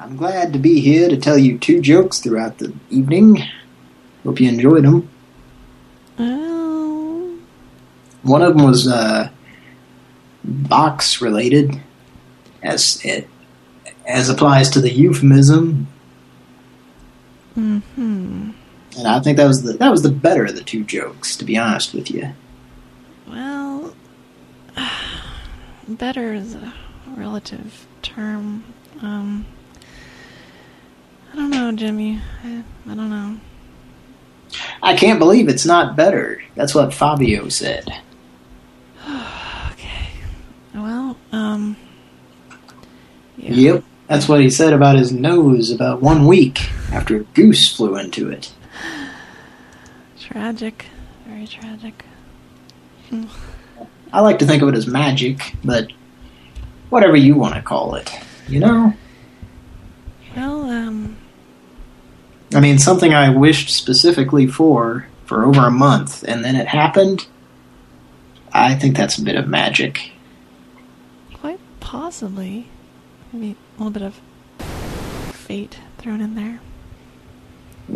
I'm glad to be here to tell you two jokes throughout the evening. Hope you enjoyed them. Oh, One of them was uh, box related, as it as applies to the euphemism, hmm and I think that was the that was the better of the two jokes, to be honest with you. Well, better is a relative term. Um, I don't know, Jimmy. I, I don't know. I can't believe it's not better. That's what Fabio said. okay. Well, um... Yeah. Yep. That's what he said about his nose about one week after a goose flew into it. Tragic. Very tragic. I like to think of it as magic, but whatever you want to call it, you know? Well, um... I mean, something I wished specifically for, for over a month, and then it happened, I think that's a bit of magic. Quite possibly. I mean, a little bit of fate thrown in there.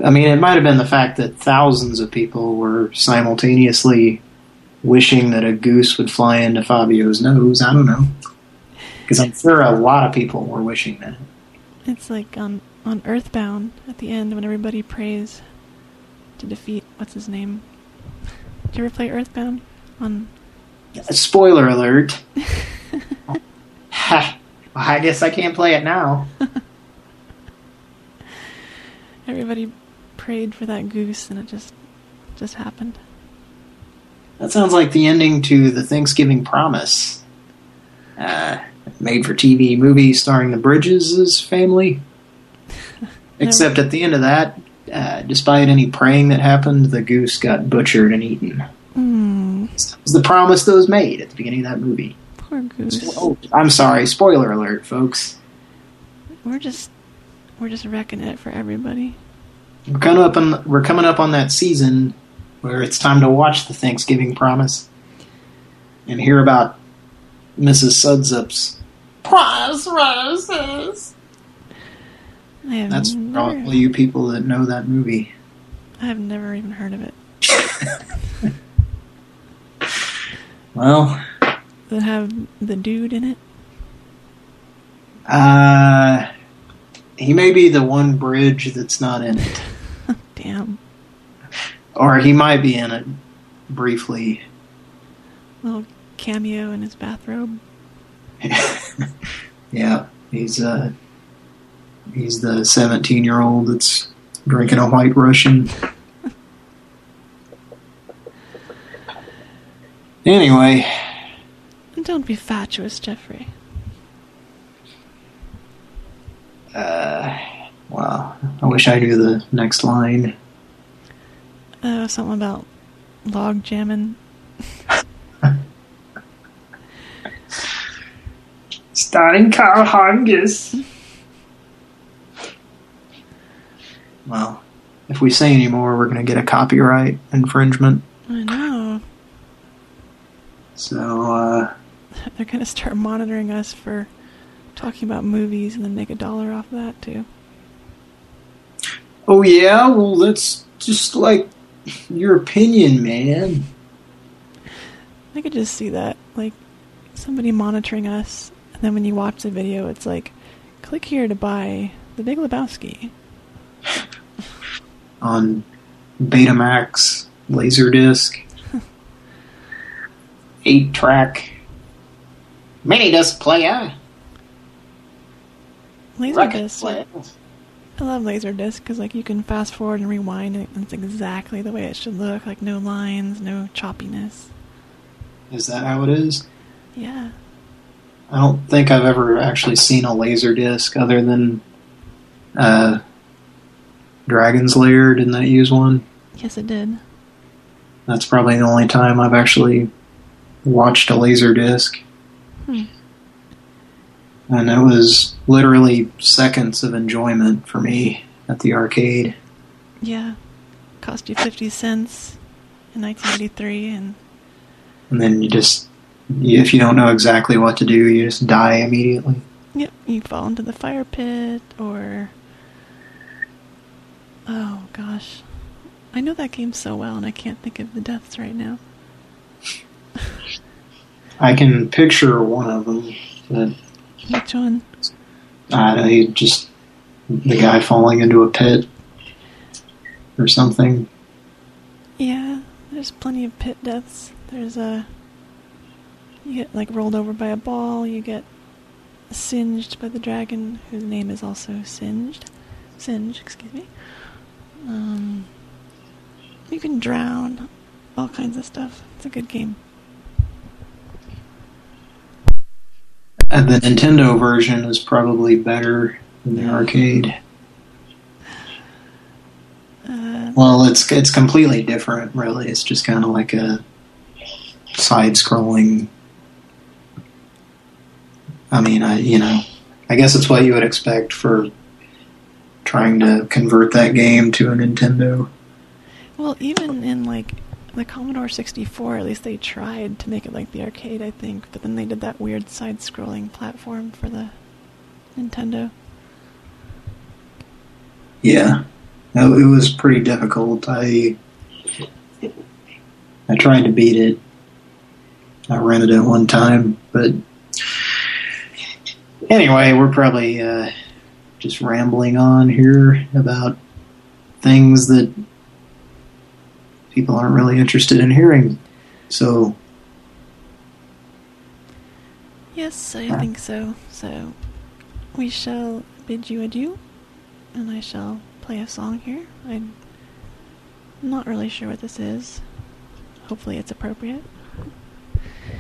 I mean, it might have been the fact that thousands of people were simultaneously wishing that a goose would fly into Fabio's nose. I don't know. Because I'm sure a lot of people were wishing that. It's like on, on Earthbound at the end when everybody prays to defeat, what's his name? Did you ever play Earthbound? On Spoiler alert. ha. I guess I can't play it now. Everybody prayed for that goose and it just just happened. That sounds like the ending to the Thanksgiving Promise. Uh, made for TV movie starring the Bridges' family. Except at the end of that, uh, despite any praying that happened, the goose got butchered and eaten. That was the promise that was made at the beginning of that movie. Poor goose. Oh, I'm sorry. Spoiler alert, folks. We're just we're just wrecking it for everybody. We're coming up on we're coming up on that season where it's time to watch the Thanksgiving Promise and hear about Mrs. Sudsup's prize roses. That's probably you people that know that movie. I have never even heard of it. Well, That have the dude in it. uh, he may be the one bridge that's not in it. Damn. Or he might be in it briefly. Little cameo in his bathrobe. Yeah, he's uh he's the 17 year old that's drinking a white Russian. anyway, Don't be fatuous, Jeffrey. uh, wow, I wish I knew the next line. Uh, something about log jamming. Starring Karl Hungus. Well, if we say any more, we're going to get a copyright infringement. I know. So, uh, They're going to start monitoring us for talking about movies and then make a dollar off of that, too. oh yeah, well, that's just like your opinion, man. I could just see that. Like, somebody monitoring us, and then when you watch the video, it's like, click here to buy The Big Lebowski. on Betamax Laserdisc, eight track mini disc player. Laserdisc. player. I love Laserdisc because, like, you can fast forward and rewind it, and it's exactly the way it should look. Like, no lines, no choppiness. Is that how it is? Yeah. I don't think I've ever actually seen a Laserdisc other than uh, Dragon's Lair. Didn't that use one? Yes, it did. That's probably the only time I've actually watched a Laserdisc. Hmm. And it was literally seconds of enjoyment for me at the arcade. Yeah. Cost you 50 cents in 1983, and And then you just, if you don't know exactly what to do, you just die immediately. yep, you fall into the fire pit, or. Oh, gosh. I know that game so well, and I can't think of the deaths right now. I can picture one of them, but Which one? I don't know, he just, the guy falling into a pit or something. Yeah, there's plenty of pit deaths. There's a. You get, like, rolled over by a ball, you get singed by the dragon, whose name is also Singed. Singe, excuse me. Um, you can drown, all kinds of stuff. It's a good game. And the Nintendo version is probably better than the arcade. Uh, Well, it's it's completely different, really. It's just kind of like a side-scrolling. I mean, I you know, I guess it's what you would expect for trying to convert that game to a Nintendo. Well, even in like the Commodore 64, at least they tried to make it like the arcade, I think. But then they did that weird side-scrolling platform for the Nintendo. Yeah, No, it was pretty difficult. I I tried to beat it. I rented it one time, but anyway, we're probably uh, just rambling on here about things that people aren't really interested in hearing. So Yes, I think so. So we shall bid you adieu, and I shall play a song here. I'm not really sure what this is. Hopefully, it's appropriate.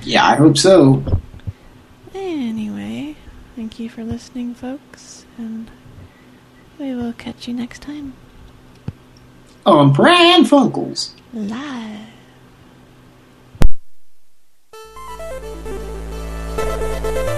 yeah, I hope so. Anyway, thank you for listening, folks, and we will catch you next time. On Pran Funkels. Live. Thank you.